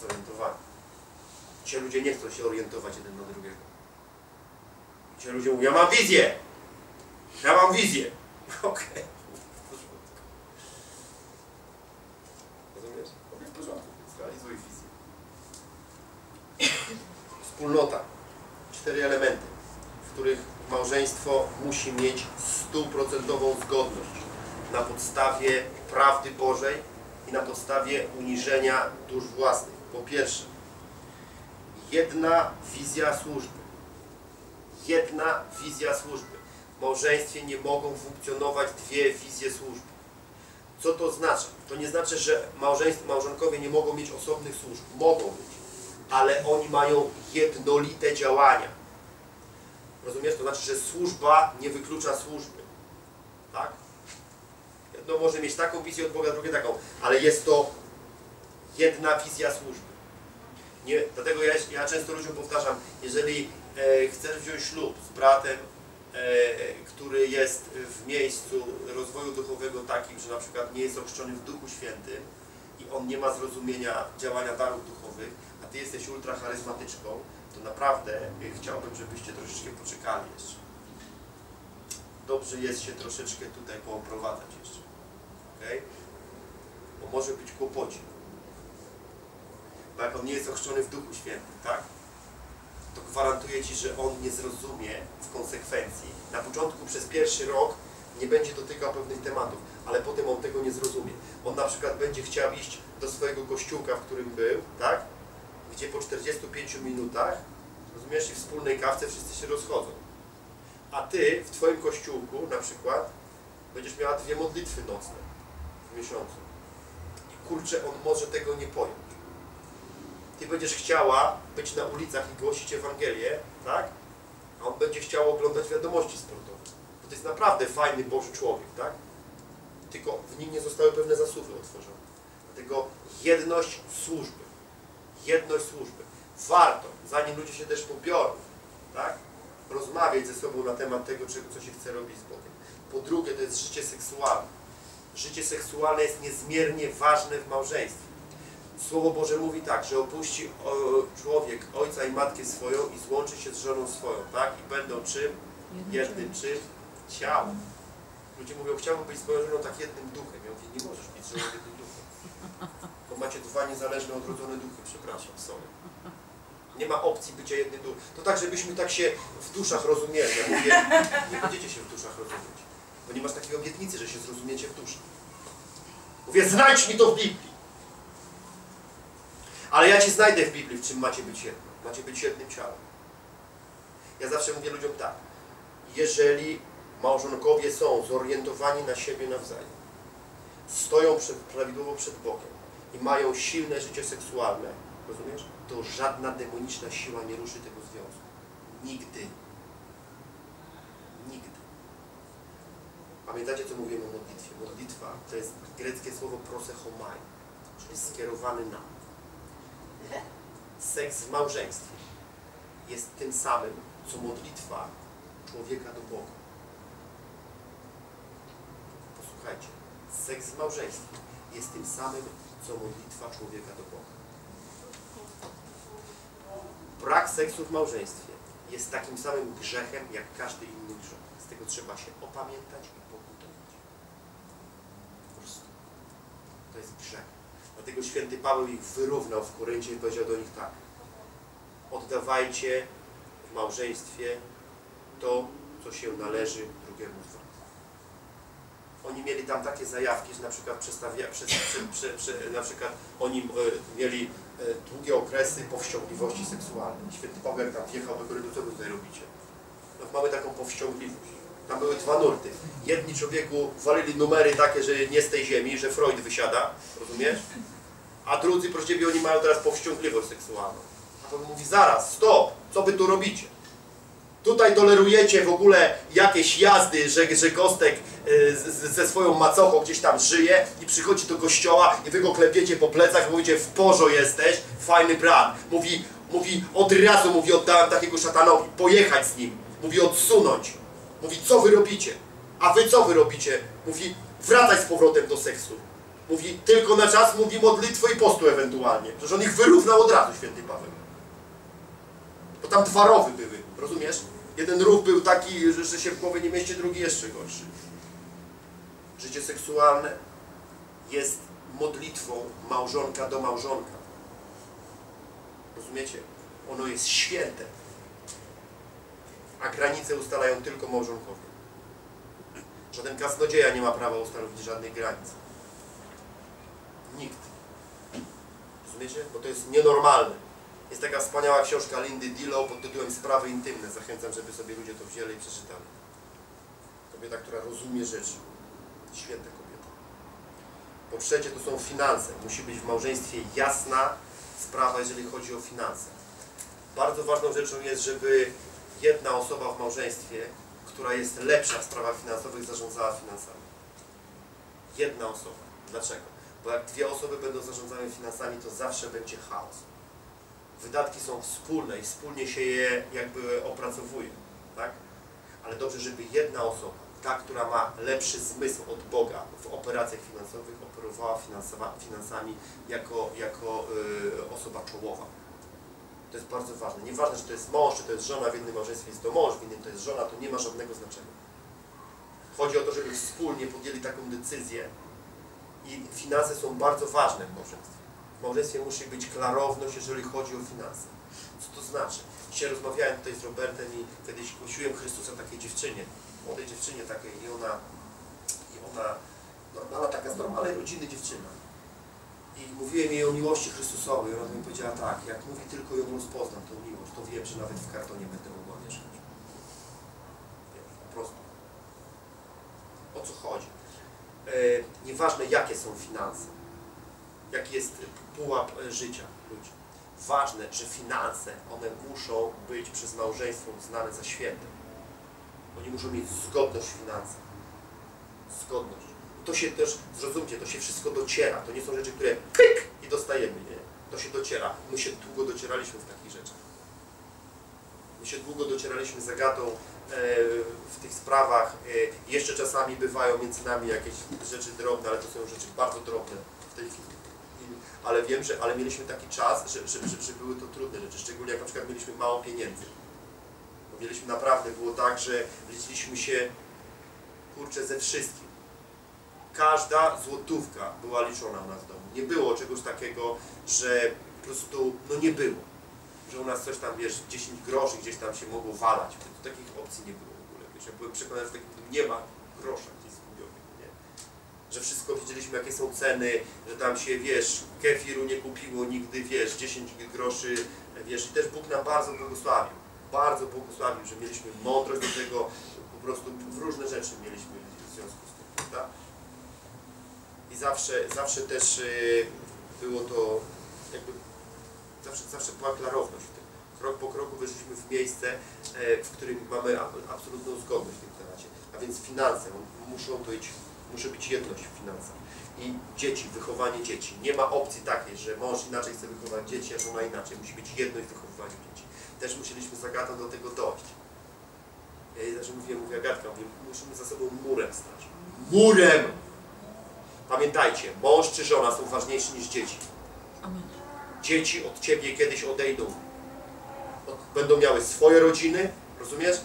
A: Zorientowanie. Ci ludzie nie chcą się orientować jeden na drugiego. Ci ludzie mówią, ja mam wizję! Ja mam wizję! (laughs) Okej. W porządku. Rozumiesz? Okej, w porządku. Zrealizuj wizję. Wspólnota. Cztery elementy, w których małżeństwo musi mieć stuprocentową zgodność na podstawie prawdy Bożej i na podstawie uniżenia dusz własnych. Po pierwsze, jedna wizja służby. Jedna wizja służby. W małżeństwie nie mogą funkcjonować dwie wizje służby. Co to znaczy? To nie znaczy, że małżeństwo, małżonkowie nie mogą mieć osobnych służb. Mogą mieć, ale oni mają jednolite działania. Rozumiesz? To znaczy, że służba nie wyklucza służby. Tak? Jedno może mieć taką wizję od Boga, drugie taką, ale jest to jedna wizja służby. Nie, dlatego ja, ja często ludziom powtarzam, jeżeli e, chcesz wziąć ślub z bratem, e, który jest w miejscu rozwoju duchowego takim, że na przykład nie jest ochrzczony w Duchu Świętym i on nie ma zrozumienia działania darów duchowych, ty jesteś ultracharyzmatyczką, to naprawdę e, chciałbym, żebyście troszeczkę poczekali jeszcze. Dobrze jest się troszeczkę tutaj pooprowadzać jeszcze. Okay? Bo może być kłopocik. Bo jak on nie jest ochrzczony w Duchu Świętym, tak? To gwarantuję Ci, że on nie zrozumie w konsekwencji. Na początku przez pierwszy rok nie będzie dotykał pewnych tematów, ale potem on tego nie zrozumie. On na przykład będzie chciał iść do swojego kościółka, w którym był, tak? Gdzie po 45 minutach, rozumiesz, i wspólnej kawce wszyscy się rozchodzą. A Ty w Twoim kościółku na przykład będziesz miała dwie modlitwy nocne w miesiącu. I kurczę, on może tego nie pojąć. Ty będziesz chciała być na ulicach i głosić Ewangelię, tak? A on będzie chciał oglądać wiadomości sportowe. Bo to jest naprawdę fajny Boży człowiek, tak? Tylko w nim nie zostały pewne zasuwy otworzone. Dlatego jedność służby. Jedność służby. Warto, zanim ludzie się też pobiorą, tak? Rozmawiać ze sobą na temat tego, czego, co się chce robić z Bogiem. Po drugie, to jest życie seksualne. Życie seksualne jest niezmiernie ważne w małżeństwie. Słowo Boże mówi tak, że opuści człowiek ojca i matkę swoją i złączy się z żoną swoją, tak? I będą czym? Jednym czym? Ciałem. Ludzie mówią, chciałbym być z moją żoną tak jednym duchem. Ja mówię, nie możesz być żoną jednym. Macie dwa niezależne, odrodzone duchy, przepraszam, sorry. Nie ma opcji bycia jednym duchem. To tak, żebyśmy tak się w duszach rozumieli. Ja mówię, nie będziecie się w duszach rozumieć. Bo nie masz takiej obietnicy, że się zrozumiecie w duszach. Mówię, znajdź mi to w Biblii. Ale ja Ci znajdę w Biblii, w czym macie być jedno. Macie być jednym ciałem. Ja zawsze mówię ludziom tak. Jeżeli małżonkowie są zorientowani na siebie nawzajem, stoją przed, prawidłowo przed Bogiem i mają silne życie seksualne, rozumiesz? To żadna demoniczna siła nie ruszy tego związku. Nigdy. Nigdy. Pamiętacie, co mówiłem o modlitwie? Modlitwa to jest greckie słowo prosechomai, czyli skierowany na. Seks w małżeństwie jest tym samym, co modlitwa człowieka do Boga. Posłuchajcie, seks w małżeństwie jest tym samym, co modlitwa człowieka do Boga. Brak seksu w małżeństwie jest takim samym grzechem, jak każdy inny grzech. Z tego trzeba się opamiętać i pokutować. Po prostu. To jest grzech. Dlatego święty Paweł ich wyrównał w Koryncie i powiedział do nich tak. oddawajcie w małżeństwie to, co się należy drugiemu z was. Oni mieli tam takie zajawki, że na przykład przestawia, przez, prze, prze, prze, na przykład oni e, mieli e, długie okresy powściągliwości seksualnej. Święty Paweł tam wjechał do Korytu, co wy tutaj robicie? No, mamy taką powściągliwość. Tam były dwa nurty. Jedni człowieku walili numery takie, że nie z tej ziemi, że Freud wysiada, rozumiesz? A drudzy, proszę Ciebie, oni mają teraz powściągliwość seksualną. A to mówi, zaraz, stop, co Wy tu robicie? Tutaj tolerujecie w ogóle jakieś jazdy, że, że Kostek y, ze swoją macochą gdzieś tam żyje i przychodzi do kościoła i wy go klepiecie po plecach, mówicie w porzo jesteś, fajny brat. Mówi, mówi od razu, mówi oddałem takiego szatanowi, pojechać z nim. Mówi odsunąć. Mówi co wy robicie? A wy co wy robicie? Mówi wracać z powrotem do seksu. Mówi tylko na czas, mówi modlitwę i postu ewentualnie. Przecież on ich wyrównał od razu, święty Paweł. Bo tam dwa rowy były, rozumiesz? Jeden rów był taki, że, że się w głowie nie mieści, drugi jeszcze gorszy. Życie seksualne jest modlitwą małżonka do małżonka. Rozumiecie? Ono jest święte. A granice ustalają tylko małżonkowie. Żaden kaznodzieja nie ma prawa ustanowić żadnych granic. Nikt. Rozumiecie? Bo to jest nienormalne. Jest taka wspaniała książka Lindy Dillow pod tytułem Sprawy intymne. Zachęcam, żeby sobie ludzie to wzięli i przeczytali. Kobieta, która rozumie rzeczy. Święta kobieta. Po trzecie to są finanse. Musi być w małżeństwie jasna sprawa, jeżeli chodzi o finanse. Bardzo ważną rzeczą jest, żeby jedna osoba w małżeństwie, która jest lepsza w sprawach finansowych, zarządzała finansami. Jedna osoba. Dlaczego? Bo jak dwie osoby będą zarządzały finansami, to zawsze będzie chaos wydatki są wspólne i wspólnie się je jakby opracowuje, tak? Ale dobrze, żeby jedna osoba, ta, która ma lepszy zmysł od Boga w operacjach finansowych, operowała finansami jako, jako y, osoba czołowa. To jest bardzo ważne. Nieważne, czy to jest mąż, czy to jest żona, w jednym małżeństwie jest to mąż, w innym to jest żona, to nie ma żadnego znaczenia. Chodzi o to, żeby wspólnie podjęli taką decyzję i finanse są bardzo ważne w małżeństwie. W małżeństwie musi być klarowność, jeżeli chodzi o finanse. Co to znaczy? Dzisiaj rozmawiałem tutaj z Robertem i kiedyś głosiłem Chrystusa takiej dziewczynie, młodej dziewczynie takiej i ona, i ona normalna, taka z normalnej rodziny dziewczyna. I mówiłem jej o miłości Chrystusowej. Ona mi powiedziała tak, jak mówi tylko ją rozpoznam, tą miłość, to wiem, że nawet w kartonie będę mogła mieszkać. Po prostu. O co chodzi? E, nieważne jakie są finanse, jaki jest pułap e, życia ludzi. Ważne, że finanse, one muszą być przez małżeństwo uznane za święte. Oni muszą mieć zgodność w finansach. Zgodność. To się też, zrozumcie, to się wszystko dociera. To nie są rzeczy, które pyk i dostajemy, nie? To się dociera. My się długo docieraliśmy w takich rzeczach. My się długo docieraliśmy z Agatą e, w tych sprawach. E, jeszcze czasami bywają między nami jakieś rzeczy drobne, ale to są rzeczy bardzo drobne w tej chwili. Ale wiem, że ale mieliśmy taki czas, że, że, że, że były to trudne rzeczy, szczególnie jak na przykład mieliśmy mało pieniędzy. Bo mieliśmy naprawdę, było tak, że liczyliśmy się kurczę ze wszystkim. Każda złotówka była liczona u nas w domu. Nie było czegoś takiego, że po prostu, no nie było. Że u nas coś tam, wiesz, 10 groszy gdzieś tam się mogło walać. Takich opcji nie było w ogóle. Ja byłem przekonany, że takim nie ma grosza? Że wszystko wiedzieliśmy, jakie są ceny, że tam się, wiesz, kefiru nie kupiło nigdy, wiesz, 10 groszy, wiesz, i też Bóg nam bardzo błogosławił. Bardzo błogosławił, że mieliśmy mądrość do tego, po prostu w różne rzeczy mieliśmy w związku z tym, prawda? I zawsze, zawsze też y, było to jakby, zawsze, zawsze była klarowność w tym. Krok po kroku weszliśmy w miejsce, e, w którym mamy absolutną zgodność w tym temacie. A więc finanse, muszą być, musi być jedność w finansach. I dzieci, wychowanie dzieci. Nie ma opcji takiej, że mąż inaczej chce wychować dzieci, a żona inaczej. Musi być jedność w wychowywaniu dzieci. Też musieliśmy z Agatą do tego dojść. Zawsze mówiłem, mówię Agatka, mówię, musimy za sobą murem stać. Murem! Pamiętajcie, mąż czy żona są ważniejsi niż dzieci.
B: Amen.
A: Dzieci od ciebie kiedyś odejdą. Od- Będą miały swoje rodziny, rozumiesz?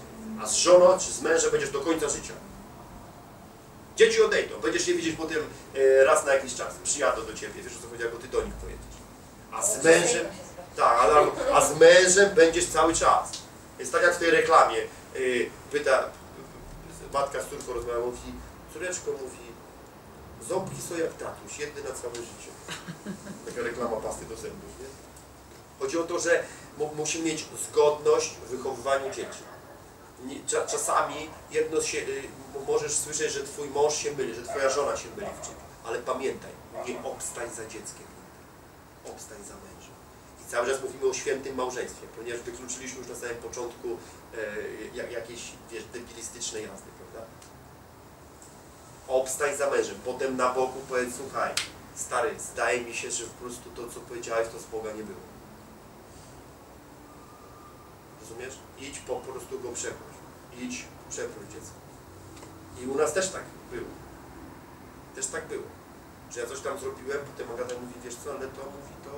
A: A z żoną czy z mężem będziesz do końca życia. Dzieci odejdą, będziesz je widzieć potem e, raz na jakiś czas. Przyjadą do ciebie, wiesz o co chodzi, albo ty do nich pojedziesz. A z mężem, Tak, ale, a z mężem będziesz cały czas. Jest tak jak w tej reklamie. Yy, pyta, matka z córką rozmawia, mówi, córeczko mówi, ząbki są jak tatuś, jedny na całe życie. Taka reklama pasty do zębów, nie? Chodzi o to, że mu, musimy mieć zgodność w wychowywaniu dzieci. Nie, czasami jedno się, y, możesz słyszeć, że twój mąż się myli, że twoja żona się myli w czymś, ale pamiętaj, nie obstań za dzieckiem, obstań za mężem. I cały czas mówimy o świętym małżeństwie, ponieważ wykluczyliśmy już na samym początku e, jak, jakieś wiesz, debilistyczne jazdy, prawda? Obstań za mężem, potem na boku powiedz, słuchaj, stary, zdaje mi się, że po prostu to, co powiedziałeś, to z Boga nie było. Rozumiesz? Idź po, po prostu go przeproś. Idź, przeproś dziecko. I u nas też tak było. Też tak było. Że ja coś tam zrobiłem, potem Agata mówi, wiesz co, ale to mówi to...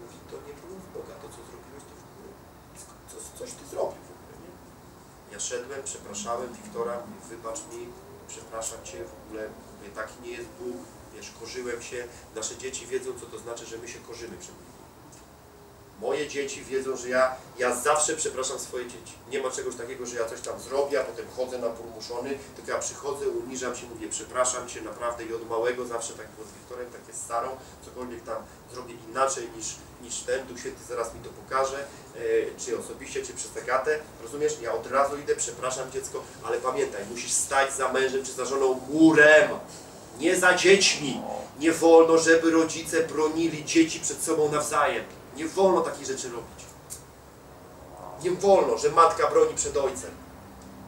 A: Mówi, to nie było w Boga, to co zrobiłeś, to w ogóle... Co, coś ty zrobił w ogóle, nie? Ja szedłem, przepraszałem Wiktora, mówię, wybacz mi, przepraszam Cię, w ogóle mówię, taki nie jest Bóg, wiesz, korzyłem się. Nasze dzieci wiedzą, co to znaczy, że my się korzymy przed Nim. Moje dzieci wiedzą, że ja, ja zawsze przepraszam swoje dzieci. Nie ma czegoś takiego, że ja coś tam zrobię, a potem chodzę na pormuszony, tylko ja przychodzę, uniżam się, mówię przepraszam Cię naprawdę i od małego zawsze tak było z Wiktorem, tak jest z Sarą, cokolwiek tam zrobię inaczej niż, niż ten, Duch Święty zaraz mi to pokaże, e, czy osobiście, czy przez Agatę, rozumiesz? Ja od razu idę, przepraszam dziecko, ale pamiętaj, musisz stać za mężem czy za żoną murem, nie za dziećmi. Nie wolno, żeby rodzice bronili dzieci przed sobą nawzajem. Nie wolno takich rzeczy robić. Nie wolno, że matka broni przed ojcem.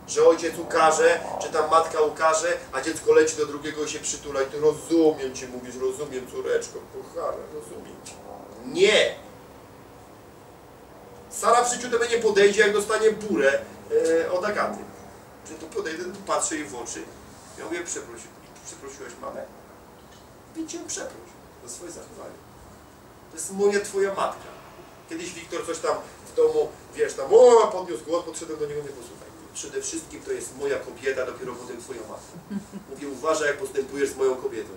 A: Że ojciec ukaże, czy tam matka ukaże, a dziecko leci do drugiego i się przytula i ty rozumiem cię, mówisz, rozumiem córeczko, kochana, rozumiem cię. Nie! Sara w życiu do mnie nie podejdzie, jak dostanie burę e, od Agaty. Że tu podejdę, patrzę jej w oczy. Ja mówię, przeproś, przeprosiłeś mamę? Idź ją przeproś za swoje zachowanie. To jest moja twoja matka. Kiedyś Wiktor coś tam w domu, wiesz, tam o, podniósł głos, podszedłem do niego, nie posłuchaj. Przede wszystkim to jest moja kobieta, dopiero potem twoja matka. Mówię, uważaj jak postępujesz z moją kobietą.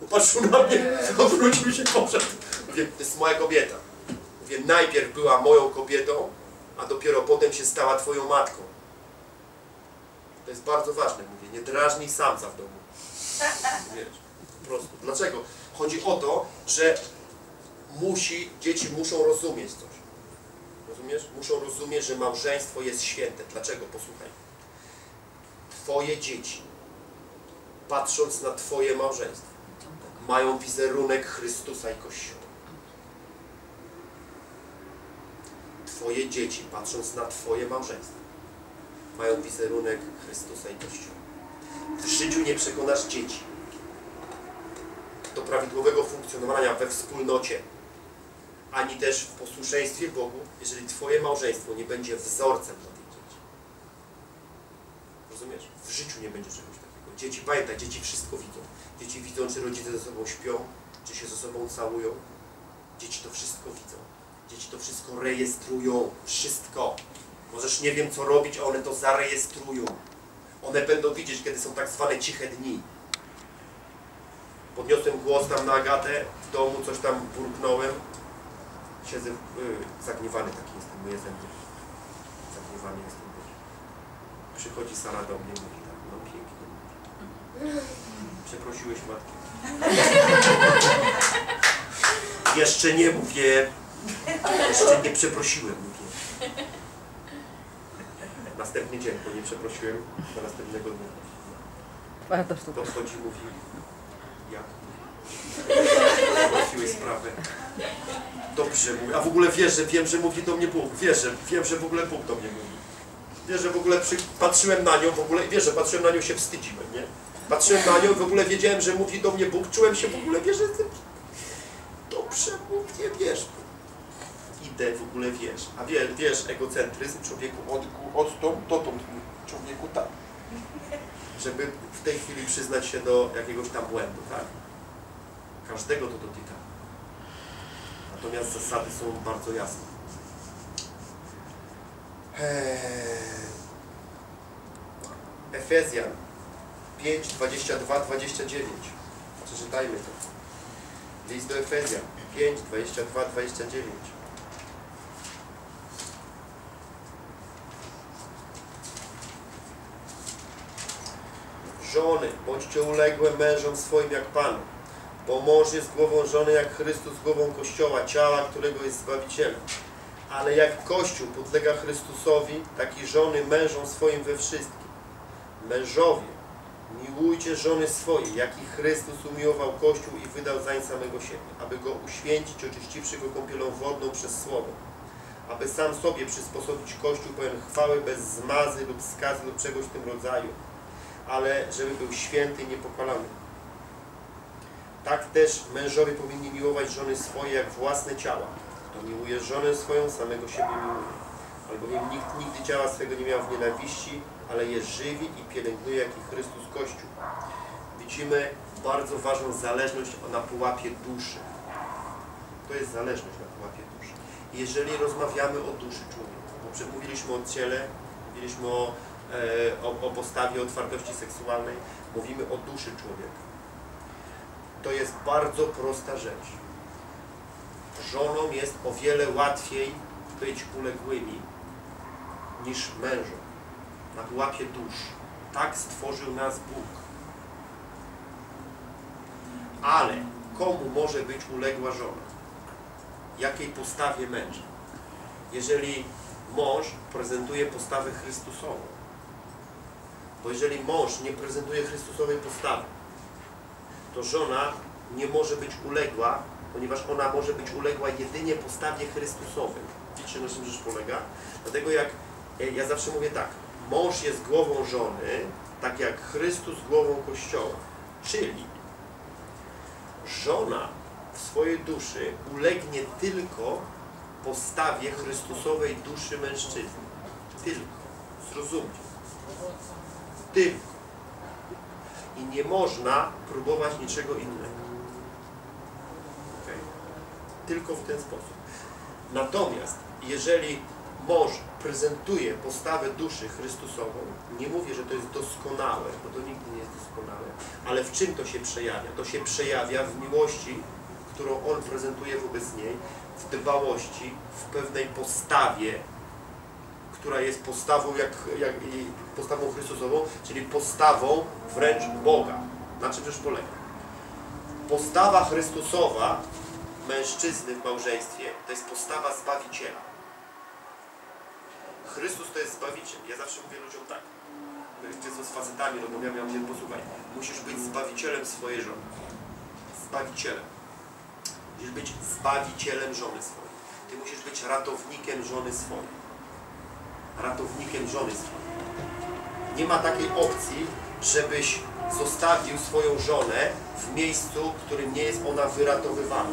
A: Popatrzył na mnie, odwrócił się, poszedł. Mówię, to jest moja kobieta. Mówię, najpierw była moją kobietą, a dopiero potem się stała twoją matką. To jest bardzo ważne, mówię, nie drażnij samca w domu. Wiesz, po prostu. Dlaczego? Chodzi o to, że musi, dzieci muszą rozumieć coś. Rozumiesz? Muszą rozumieć, że małżeństwo jest święte. Dlaczego? Posłuchaj. Twoje dzieci, patrząc na Twoje małżeństwo, mają wizerunek Chrystusa i Kościoła. Twoje dzieci, patrząc na Twoje małżeństwo, mają wizerunek Chrystusa i Kościoła. W życiu nie przekonasz dzieci do prawidłowego funkcjonowania we wspólnocie, ani też w posłuszeństwie Bogu, jeżeli Twoje małżeństwo nie będzie wzorcem dla tych dzieci. Rozumiesz? W życiu nie będzie czegoś takiego. Dzieci, pamiętaj, dzieci wszystko widzą. Dzieci widzą, czy rodzice ze sobą śpią, czy się ze sobą całują. Dzieci to wszystko widzą. Dzieci to wszystko rejestrują. Wszystko. Możesz nie wiem co robić, a one to zarejestrują. One będą widzieć, kiedy są tak zwane ciche dni. Podniosłem głos tam na Agatę, w domu coś tam burknąłem. Siedzę, yy, zagniewany taki jestem, myję zęby. Zagniewany jestem. wiesz. Przychodzi Sara do mnie i mówi tak, no pięknie. Przeprosiłeś matkę. Jeszcze nie mówię. Jeszcze nie przeprosiłem, mówię. Następny dzień, bo nie przeprosiłem, do następnego dnia. Podchodzi i mówi, jak? Załatwiłeś sprawę. Dobrze mówi. A w ogóle wiesz, że wiem, że mówi do mnie Bóg. Wiesz, że wiem, że w ogóle Bóg do mnie mówi. Wiesz, że w ogóle przy... patrzyłem na nią, w ogóle, wiesz, że patrzyłem na nią się wstydziłem, nie? Patrzyłem na nią, w ogóle wiedziałem, że mówi do mnie Bóg, czułem się w ogóle, ty... dobrze mówię, wiesz. Idę, w ogóle wiesz. A wiesz, wiesz, egocentryzm człowieku od, odtąd dotąd człowieku tak żeby w tej chwili przyznać się do jakiegoś tam błędu, tak? Każdego to dotyka. Natomiast zasady są bardzo jasne. Eee. Efezjan 5, 22, 29. Przeczytajmy to. List do Efezjan. 5, 22, 29. Żony, bądźcie uległe mężom swoim jak Panu, bo mąż jest głową żony jak Chrystus głową Kościoła, ciała, którego jest Zbawicielem. Ale jak Kościół podlega Chrystusowi, tak i żony mężom swoim we wszystkim. Mężowie, miłujcie żony swoje, jak i Chrystus umiłował Kościół i wydał zań samego siebie, aby go uświęcić, oczyściwszy go kąpielą wodną przez Słowo, aby sam sobie przysposobić Kościół pełen chwały, bez zmazy lub skazy lub czegoś w tym rodzaju, ale żeby był święty i niepokalany. Tak też mężowie powinni miłować żony swoje jak własne ciała. Kto miłuje żonę swoją, samego siebie miłuje. Albowiem nikt nigdy ciała swego nie miał w nienawiści, ale je żywi i pielęgnuje, jak i Chrystus Kościół. Widzimy bardzo ważną zależność na pułapie duszy. To jest zależność na pułapie duszy. Jeżeli rozmawiamy o duszy człowieka, bo mówiliśmy o ciele, mówiliśmy o, e, o, o postawie otwartości seksualnej, mówimy o duszy człowieka. To jest bardzo prosta rzecz. Żonom jest o wiele łatwiej być uległymi niż mężom na pułapie dusz. Tak stworzył nas Bóg. Ale komu może być uległa żona? Jakiej postawie męża? Jeżeli mąż prezentuje postawę Chrystusową. Bo jeżeli mąż nie prezentuje Chrystusowej postawy, to żona nie może być uległa, ponieważ ona może być uległa jedynie postawie Chrystusowej. Wiecie, na czym rzecz polega? Dlatego jak e, ja zawsze mówię tak, mąż jest głową żony, tak jak Chrystus głową Kościoła. Czyli żona w swojej duszy ulegnie tylko postawie Chrystusowej duszy mężczyzny. Tylko. Zrozumcie. Tylko. I nie można próbować niczego innego. Okej? Tylko w ten sposób. Natomiast jeżeli mąż prezentuje postawę duszy Chrystusową, nie mówię, że to jest doskonałe, bo to nigdy nie jest doskonałe, ale w czym to się przejawia? To się przejawia w miłości, którą on prezentuje wobec niej, w dbałości, w pewnej postawie, która jest postawą jak, jak postawą Chrystusową, czyli postawą wręcz Boga. Na czym rzecz polega? Postawa Chrystusowa mężczyzny w małżeństwie to jest postawa Zbawiciela. Chrystus to jest Zbawiciel. Ja zawsze mówię ludziom tak. Są z facetami rozmawiamy, ja mówię, posłuchaj, musisz być Zbawicielem swojej żony. Zbawicielem. Musisz być Zbawicielem żony swojej. Ty musisz być ratownikiem żony swojej. Ratownikiem żony swojej. Nie ma takiej opcji, żebyś zostawił swoją żonę w miejscu, w którym nie jest ona wyratowywana.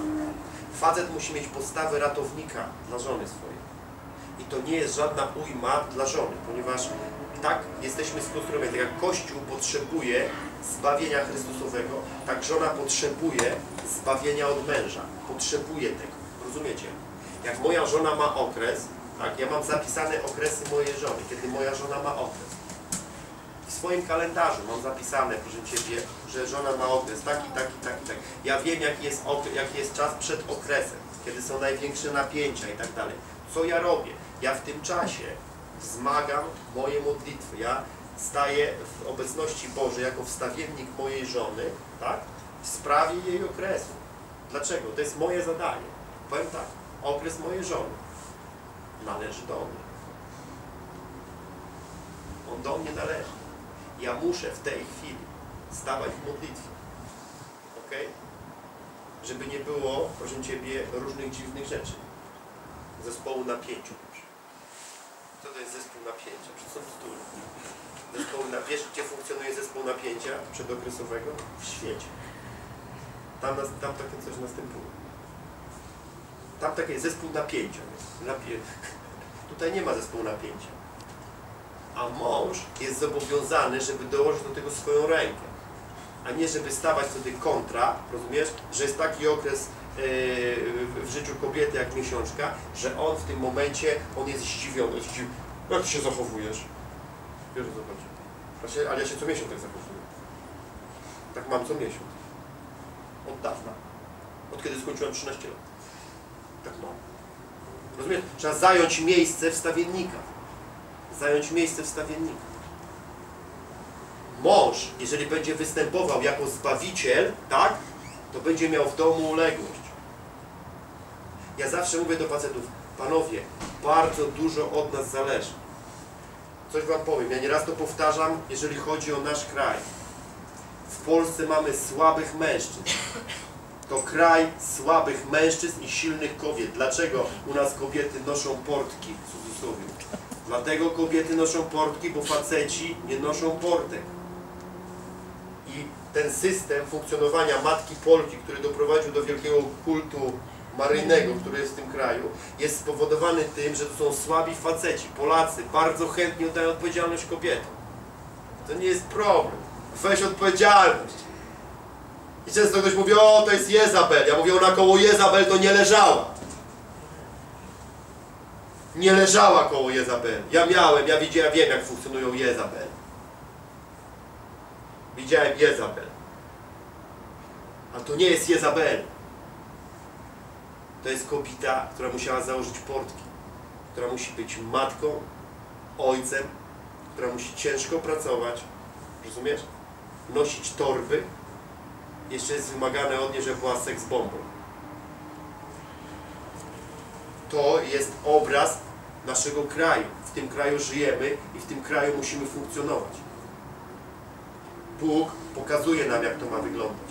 A: Facet musi mieć postawę ratownika dla żony swojej. I to nie jest żadna ujma dla żony, ponieważ tak jesteśmy skonstruowani. Tak jak Kościół potrzebuje zbawienia Chrystusowego, tak żona potrzebuje zbawienia od męża. Potrzebuje tego. Rozumiecie? Jak moja żona ma okres, tak, ja mam zapisane okresy mojej żony, kiedy moja żona ma okres. W swoim kalendarzu mam zapisane, proszę Ciebie, że żona ma okres taki, taki, taki, taki. Ja wiem, jaki jest, okres, jaki jest czas przed okresem, kiedy są największe napięcia i tak dalej. Co ja robię? Ja w tym czasie wzmagam moje modlitwy. Ja staję w obecności Bożej jako wstawiennik mojej żony, tak? W sprawie jej okresu. Dlaczego? To jest moje zadanie. Powiem tak, okres mojej żony należy do mnie. On do mnie należy. Ja muszę w tej chwili stawać w modlitwie. Ok? Żeby nie było, proszę Ciebie, różnych dziwnych rzeczy. Zespołu napięciu. Co to jest zespół napięcia? Czy są bzdury? Zespoł na... Wiesz, gdzie funkcjonuje zespół napięcia przedokresowego? W świecie. Tam, tam takie coś następuje. Tam taki zespół napięcia. Tutaj nie ma zespołu napięcia. A mąż jest zobowiązany, żeby dołożyć do tego swoją rękę. A nie, żeby stawać sobie kontra, rozumiesz, że jest taki okres e, w- życiu kobiety jak miesiączka, że on w tym momencie, on jest zdziwiony. Zdziw... Jak ty się zachowujesz? Wiesz o co chodzi. Znaczy, ale ja się co miesiąc tak zachowuję. Tak mam co miesiąc. Od dawna. Od kiedy skończyłem 13 lat. Tak ma. Rozumiesz? Trzeba zająć miejsce wstawiennika. Zająć miejsce wstawiennika. Mąż, jeżeli będzie występował jako zbawiciel, tak, to będzie miał w domu uległość. Ja zawsze mówię do facetów, panowie, bardzo dużo od nas zależy. Coś wam powiem, ja nieraz to powtarzam, jeżeli chodzi o nasz kraj. W Polsce mamy słabych mężczyzn. To kraj słabych mężczyzn i silnych kobiet. Dlaczego u nas kobiety noszą portki w cudzysłowie? Dlatego kobiety noszą portki, bo faceci nie noszą portek. I ten system funkcjonowania Matki Polki, który doprowadził do wielkiego kultu maryjnego, który jest w tym kraju, jest spowodowany tym, że to są słabi faceci. Polacy bardzo chętnie oddają odpowiedzialność kobietom. To nie jest problem. Weź odpowiedzialność. I często ktoś mówi, o to jest Jezabel. Ja mówię, ona koło Jezabel to nie leżała. Nie leżała koło Jezabel. Ja miałem, ja widziałem, wiem jak funkcjonują Jezabel. Widziałem Jezabel. A to nie jest Jezabel. To jest kobieta, która musiała założyć portki. Która musi być matką, ojcem, która musi ciężko pracować. Rozumiesz? Nosić torby. Jeszcze jest wymagane od niej, żeby była seks bombą. To jest obraz naszego kraju. W tym kraju żyjemy i w tym kraju musimy funkcjonować. Bóg pokazuje nam, jak to ma wyglądać.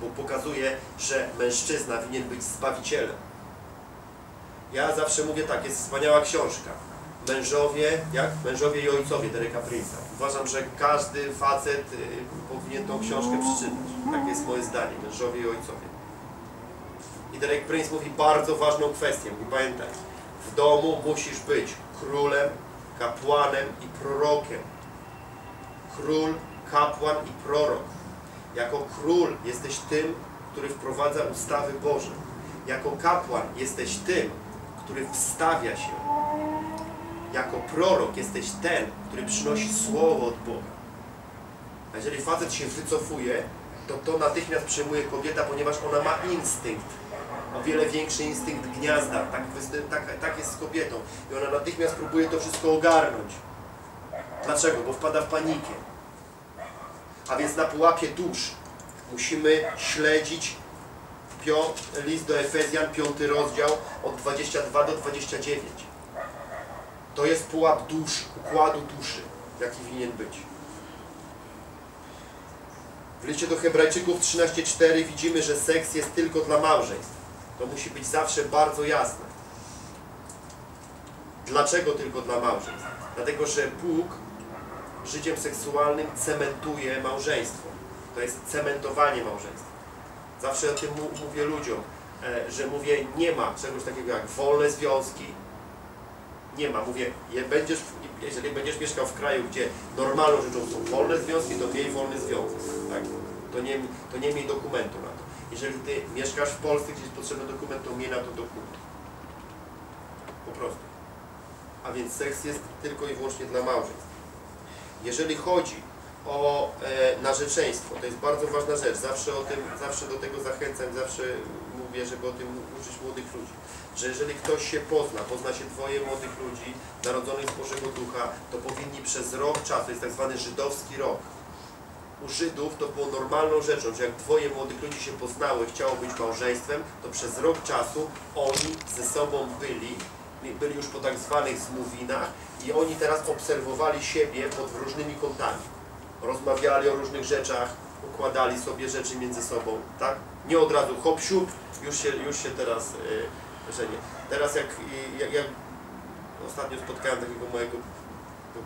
A: Bóg pokazuje, że mężczyzna winien być zbawicielem. Ja zawsze mówię tak, jest wspaniała książka. Mężowie, jak? Mężowie i ojcowie Dereka Prince'a. Uważam, że każdy facet y, powinien tą książkę przeczytać. Takie jest moje zdanie. Mężowie i ojcowie. I Derek Prince mówi bardzo ważną kwestię. Mówi, pamiętaj, w domu musisz być królem, kapłanem i prorokiem. Król, kapłan i prorok. Jako król jesteś tym, który wprowadza ustawy Boże. Jako kapłan jesteś tym, który wstawia się. Jako prorok jesteś ten, który przynosi słowo od Boga. A jeżeli facet się wycofuje, to to natychmiast przejmuje kobieta, ponieważ ona ma instynkt. O wiele większy instynkt gniazda. Tak, tak, tak jest z kobietą. I ona natychmiast próbuje to wszystko ogarnąć. Dlaczego? Bo wpada w panikę. A więc na pułapie dusz musimy śledzić list do Efezjan, piąty rozdział, od 22 do 29. To jest pułap dusz, układu duszy, jaki winien być. W liście do Hebrajczyków 13:4 widzimy, że seks jest tylko dla małżeństw. To musi być zawsze bardzo jasne. Dlaczego tylko dla małżeństw? Dlatego, że Bóg życiem seksualnym cementuje małżeństwo. To jest cementowanie małżeństwa. Zawsze o tym mówię ludziom, e, że mówię, nie ma czegoś takiego jak wolne związki. Nie ma. Mówię, będziesz, jeżeli będziesz mieszkał w kraju, gdzie normalną rzeczą są wolne związki, to miej wolny związek. Tak? To, nie, to nie miej dokumentu na to. Jeżeli ty mieszkasz w Polsce, gdzie jest potrzebny dokument, to miej na to dokument. Po prostu. A więc seks jest tylko i wyłącznie dla małżeństw. Jeżeli chodzi o e, narzeczeństwo, to jest bardzo ważna rzecz. Zawsze o tym, zawsze do tego zachęcam, zawsze mówię, żeby o tym uczyć młodych ludzi. Że jeżeli ktoś się pozna, pozna się dwoje młodych ludzi narodzonych z Bożego Ducha, to powinni przez rok czasu, jest tak zwany żydowski rok. U Żydów to było normalną rzeczą, że jak dwoje młodych ludzi się poznało i chciało być małżeństwem, to przez rok czasu oni ze sobą byli, byli już po tak zwanych zmówieniach i oni teraz obserwowali siebie pod różnymi kątami. Rozmawiali o różnych rzeczach, układali sobie rzeczy między sobą, tak? Nie od razu hop siup, już się, już się teraz yy, żenię. Teraz jak, jak, jak ostatnio spotkałem takiego mojego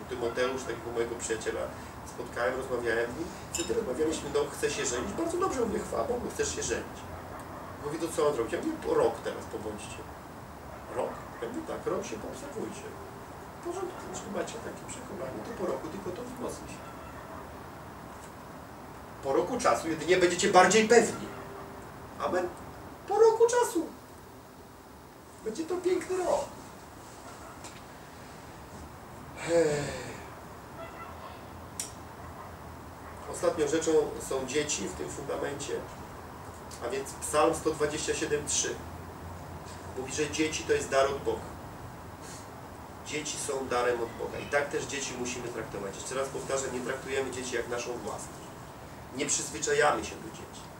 A: Tymoteusz, takiego mojego przyjaciela, spotkałem, rozmawiałem nim, wtedy rozmawialiśmy, no chce się żenić, bardzo dobrze, mówię, chwała Bogu, chcesz się żenić. Mówi, to co on zrobi? Ja mówię, po rok teraz pobądźcie. Rok? Ja mówię, tak, rok się poobserwujcie. W porządku, jeśli macie takie przekonanie, to po roku tylko to wzmocni się. Po roku czasu jedynie będziecie bardziej pewni. Amen. Po roku czasu. Będzie to piękny rok. Ostatnią rzeczą są dzieci w tym fundamencie, a więc Psalm 127:3. Mówi, że dzieci to jest dar od Boga. Dzieci są darem od Boga. I tak też dzieci musimy traktować. Jeszcze raz powtarzam, nie traktujemy dzieci jak naszą własność. Nie przyzwyczajamy się do dzieci.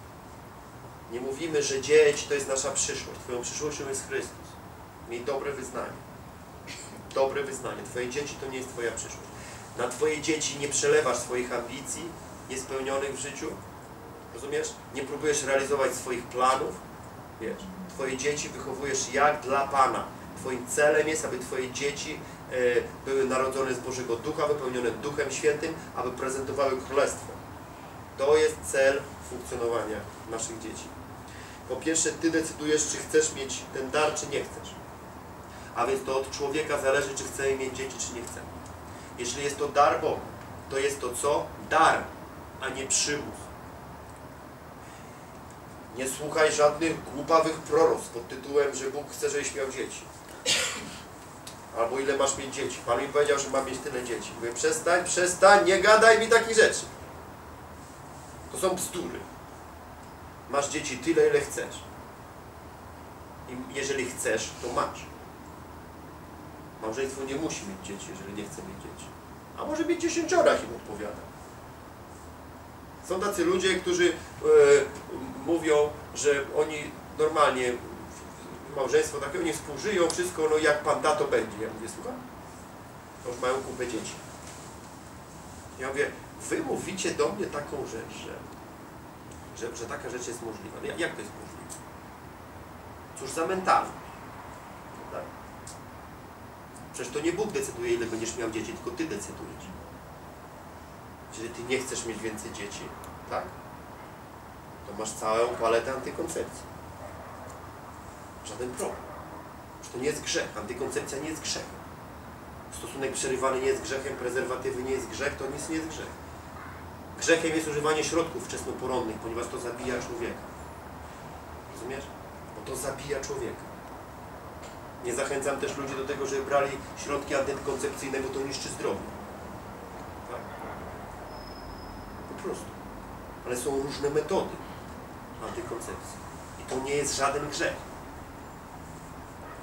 A: Nie mówimy, że dzieci to jest nasza przyszłość. Twoją przyszłością jest Chrystus. Miej dobre wyznanie. Dobre wyznanie. Twoje dzieci to nie jest Twoja przyszłość. Na Twoje dzieci nie przelewasz swoich ambicji niespełnionych w życiu. Rozumiesz? Nie próbujesz realizować swoich planów. Wiesz, Twoje dzieci wychowujesz jak dla Pana. Twoim celem jest, aby Twoje dzieci e, były narodzone z Bożego Ducha, wypełnione Duchem Świętym, aby prezentowały Królestwo. To jest cel funkcjonowania naszych dzieci. Po pierwsze, Ty decydujesz, czy chcesz mieć ten dar, czy nie chcesz. A więc to od człowieka zależy, czy chcemy mieć dzieci, czy nie chcemy. Jeśli jest to dar Boga, to jest to co? Dar, a nie przymus. Nie słuchaj żadnych głupawych proroctw pod tytułem, że Bóg chce, żebyś miał dzieci. Albo ile masz mieć dzieci. Pan mi powiedział, że mam mieć tyle dzieci. Mówię, przestań, przestań, nie gadaj mi takich rzeczy. To są bzdury. Masz dzieci tyle, ile chcesz. I jeżeli chcesz, to masz. Małżeństwo nie musi mieć dzieci, jeżeli nie chce mieć dzieci. A może mieć dziesięciorach im odpowiada. Są tacy ludzie, którzy e, mówią, że oni normalnie małżeństwo takie, oni współżyją, wszystko, no jak pan da, to będzie. Ja mówię, słucham? To już mają kupę dzieci. Ja mówię, wy mówicie do mnie taką rzecz, że, że, że taka rzecz jest możliwa. No jak, to jest możliwe? Cóż za mentalność. Tak? Przecież to nie Bóg decyduje, ile będziesz miał dzieci, tylko ty decydujesz. Jeżeli ty nie chcesz mieć więcej dzieci, tak? To masz całą paletę antykoncepcji. Żaden problem. Że to nie jest grzech. Antykoncepcja nie jest grzechem. Stosunek przerywany nie jest grzechem, prezerwatywy nie jest grzech, to nic nie jest grzech. Grzechem jest używanie środków wczesnoporonnych, ponieważ to zabija człowieka. Rozumiesz? Bo to zabija człowieka. Nie zachęcam też ludzi do tego, żeby brali środki antykoncepcyjne, bo to niszczy zdrowie. Tak? Po prostu. Ale są różne metody antykoncepcji. I to nie jest żaden grzech.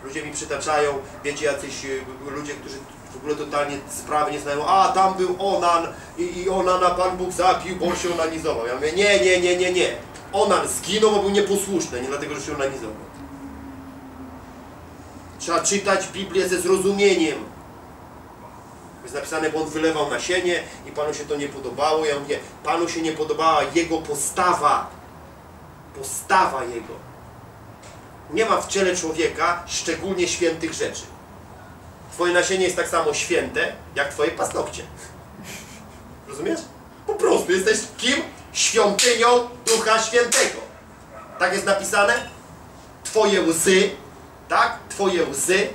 A: Ludzie mi przytaczają, wiecie, jacyś y, ludzie, którzy w ogóle totalnie sprawy nie znają, a tam był onan i, i onana Pan Bóg zapił, bo się onanizował. Ja mówię, nie, nie, nie, nie, nie. Onan zginął, bo był nieposłuszny, nie dlatego, że się onanizował. Trzeba czytać Biblię ze zrozumieniem. Jest napisane, bo on wylewał nasienie i Panu się to nie podobało. Ja mówię, Panu się nie podobała jego postawa. Postawa jego. Nie ma w ciele człowieka szczególnie świętych rzeczy. Twoje nasienie jest tak samo święte, jak Twoje paznokcie. Rozumiesz? Po prostu jesteś kim? Świątynią Ducha Świętego. Tak jest napisane? Twoje łzy, tak? Twoje łzy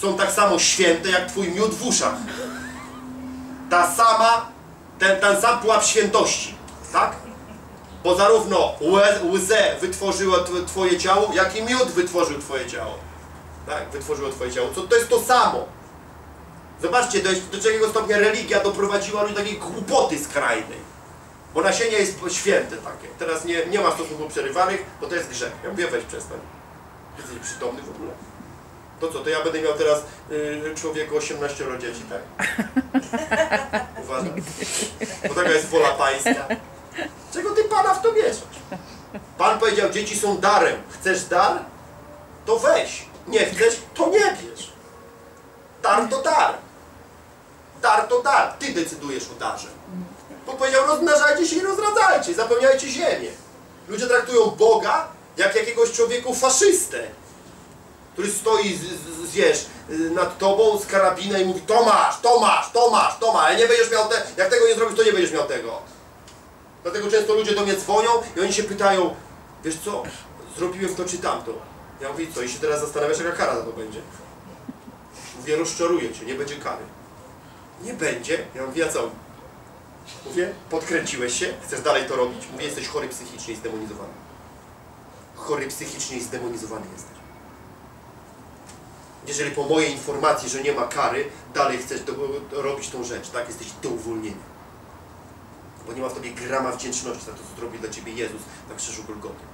A: są tak samo święte, jak Twój miód w uszach. Ta sama, ten, ten sam pułap świętości, tak? Bo zarówno łe, łzę wytworzyło tw- Twoje ciało, jak i miód wytworzył Twoje ciało. Tak? Wytworzyło Twoje ciało. Co, to jest to samo. Zobaczcie, do, do jakiego stopnia religia doprowadziła do takiej głupoty skrajnej. Bo nasienie jest święte takie. Teraz nie, nie ma stosunków przerywanych, bo to jest grzech. Ja mówię, weź przestań. Jesteś przytomny w ogóle? To co, to ja będę miał teraz y, człowieku 18 dzieci, tak? (laughs) Uważam. Bo taka jest wola pańska. Czego ty Pana w to mieszasz? Pan powiedział, dzieci są darem. Chcesz dar? To weź. Nie chcesz? To nie bierz. Dar to dar. Dar to dar. Ty decydujesz o darze. Bo powiedział, rozmnażajcie się i rozradzajcie, zapełniajcie ziemię. Ludzie traktują Boga jak jakiegoś człowieku faszystę, który stoi, z, z, nad tobą z karabinem i mówi, to masz, to masz, to masz, to masz, ale nie będziesz miał te, jak tego nie zrobisz, to nie będziesz miał tego. Dlatego często ludzie do mnie dzwonią i oni się pytają, wiesz co, zrobiłem to czy tamto. Ja mówię, co, i się teraz zastanawiasz, jaka kara za to będzie. Mówię, rozczaruję cię, nie będzie kary. Nie będzie. Ja mówię, a co? Mówię, podkręciłeś się, chcesz dalej to robić? Mówię, jesteś chory psychicznie i zdemonizowany. Chory psychicznie i zdemonizowany jesteś. Jeżeli po mojej informacji, że nie ma kary, dalej chcesz do, robić tą rzecz, tak? Jesteś do uwolnienia. Bo nie ma w tobie grama wdzięczności za to, co zrobił dla ciebie Jezus na krzyżu Golgoty.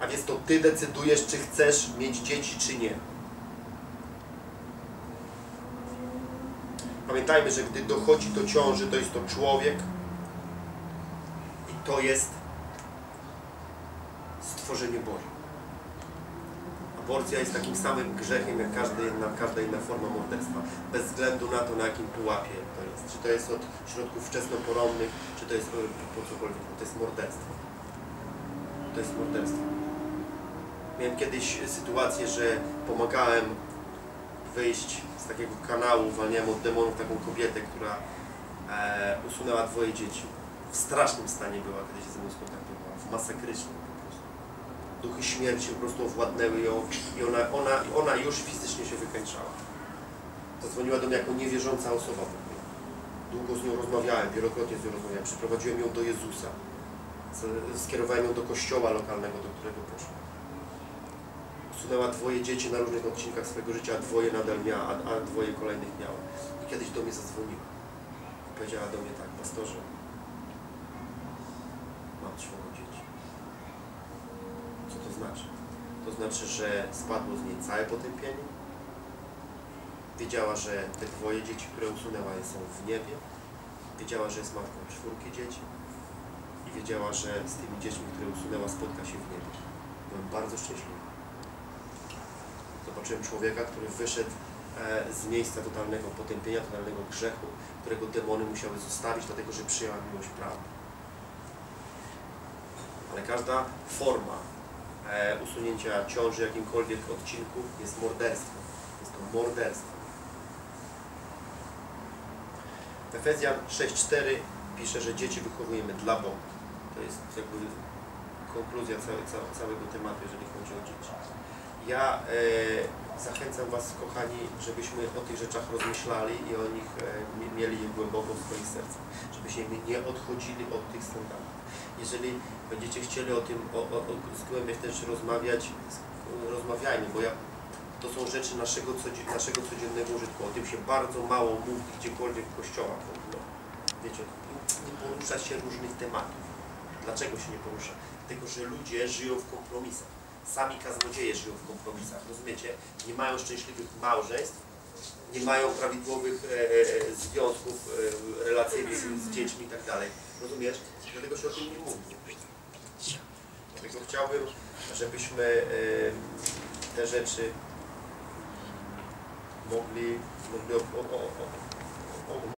A: A więc to Ty decydujesz, czy chcesz mieć dzieci, czy nie. Pamiętajmy, że gdy dochodzi do ciąży, to jest to człowiek i to jest stworzenie Boże. Aborcja jest takim samym grzechem jak każda inna, każda inna forma morderstwa, bez względu na to, na jakim pułapie to jest. Czy to jest od środków wczesnoporonnych, czy to jest e, po cokolwiek. To jest morderstwo. To jest morderstwo. Miałem kiedyś sytuację, że pomagałem wyjść z takiego kanału, uwalniałem od demonów taką kobietę, która e, usunęła dwoje dzieci. W strasznym stanie była, kiedy się ze mną skontaktowała, w masakrycznym po prostu. Duchy śmierci po prostu owładnęły ją i ona, ona, ona już fizycznie się wykańczała. Zadzwoniła do mnie jako niewierząca osoba. Długo z nią rozmawiałem, wielokrotnie z nią rozmawiałem, przyprowadziłem ją do Jezusa. Skierowałem ją do kościoła lokalnego, do którego poszła usunęła dwoje dzieci na różnych odcinkach swojego życia, a dwoje nadal miała, a, a dwoje kolejnych miała. I kiedyś do mnie zadzwoniła. Powiedziała do mnie tak, pastorze, mam czworo dzieci. Co to znaczy? To znaczy, że spadło z niej całe potępienie. Wiedziała, że te dwoje dzieci, które usunęła, są w niebie. Wiedziała, że jest matką czwórki dzieci. I wiedziała, że z tymi dziećmi, które usunęła, spotka się w niebie. Byłem bardzo szczęśliwy. Zobaczyłem człowieka, który wyszedł e, z miejsca totalnego potępienia, totalnego grzechu, którego demony musiały zostawić, dlatego że przyjęła miłość prawdy. Ale każda forma e, usunięcia ciąży jakimkolwiek odcinku jest morderstwem. Jest to morderstwo. Efezjan 6.4 pisze, że dzieci wychowujemy dla Boga. To jest jakby konkluzja całe, ca- całego tematu, jeżeli chodzi o dzieci. Ja e, zachęcam Was, kochani, żebyśmy o tych rzeczach rozmyślali i o nich e, mie- mieli je głęboko w swoich sercach. Żebyśmy nie odchodzili od tych standardów. Jeżeli będziecie chcieli o tym o, o, o, zgłębiać też rozmawiać, rozmawiajmy, bo ja, to są rzeczy naszego, naszego codziennego użytku. O tym się bardzo mało mówi gdziekolwiek w kościołach. ogóle. Wiecie, nie porusza się różnych tematów. Dlaczego się nie porusza? Dlatego, że ludzie żyją w kompromisach. Sami kaznodzieje żyją w kompromisach, rozumiecie? Nie mają szczęśliwych małżeństw, nie mają prawidłowych e, e, związków e, relacyjnych z, z dziećmi i tak dalej. Rozumiesz? Dlatego się o tym nie mówi. Dlatego chciałbym, żebyśmy e, te rzeczy mogli, mogli o, o, o, o, o,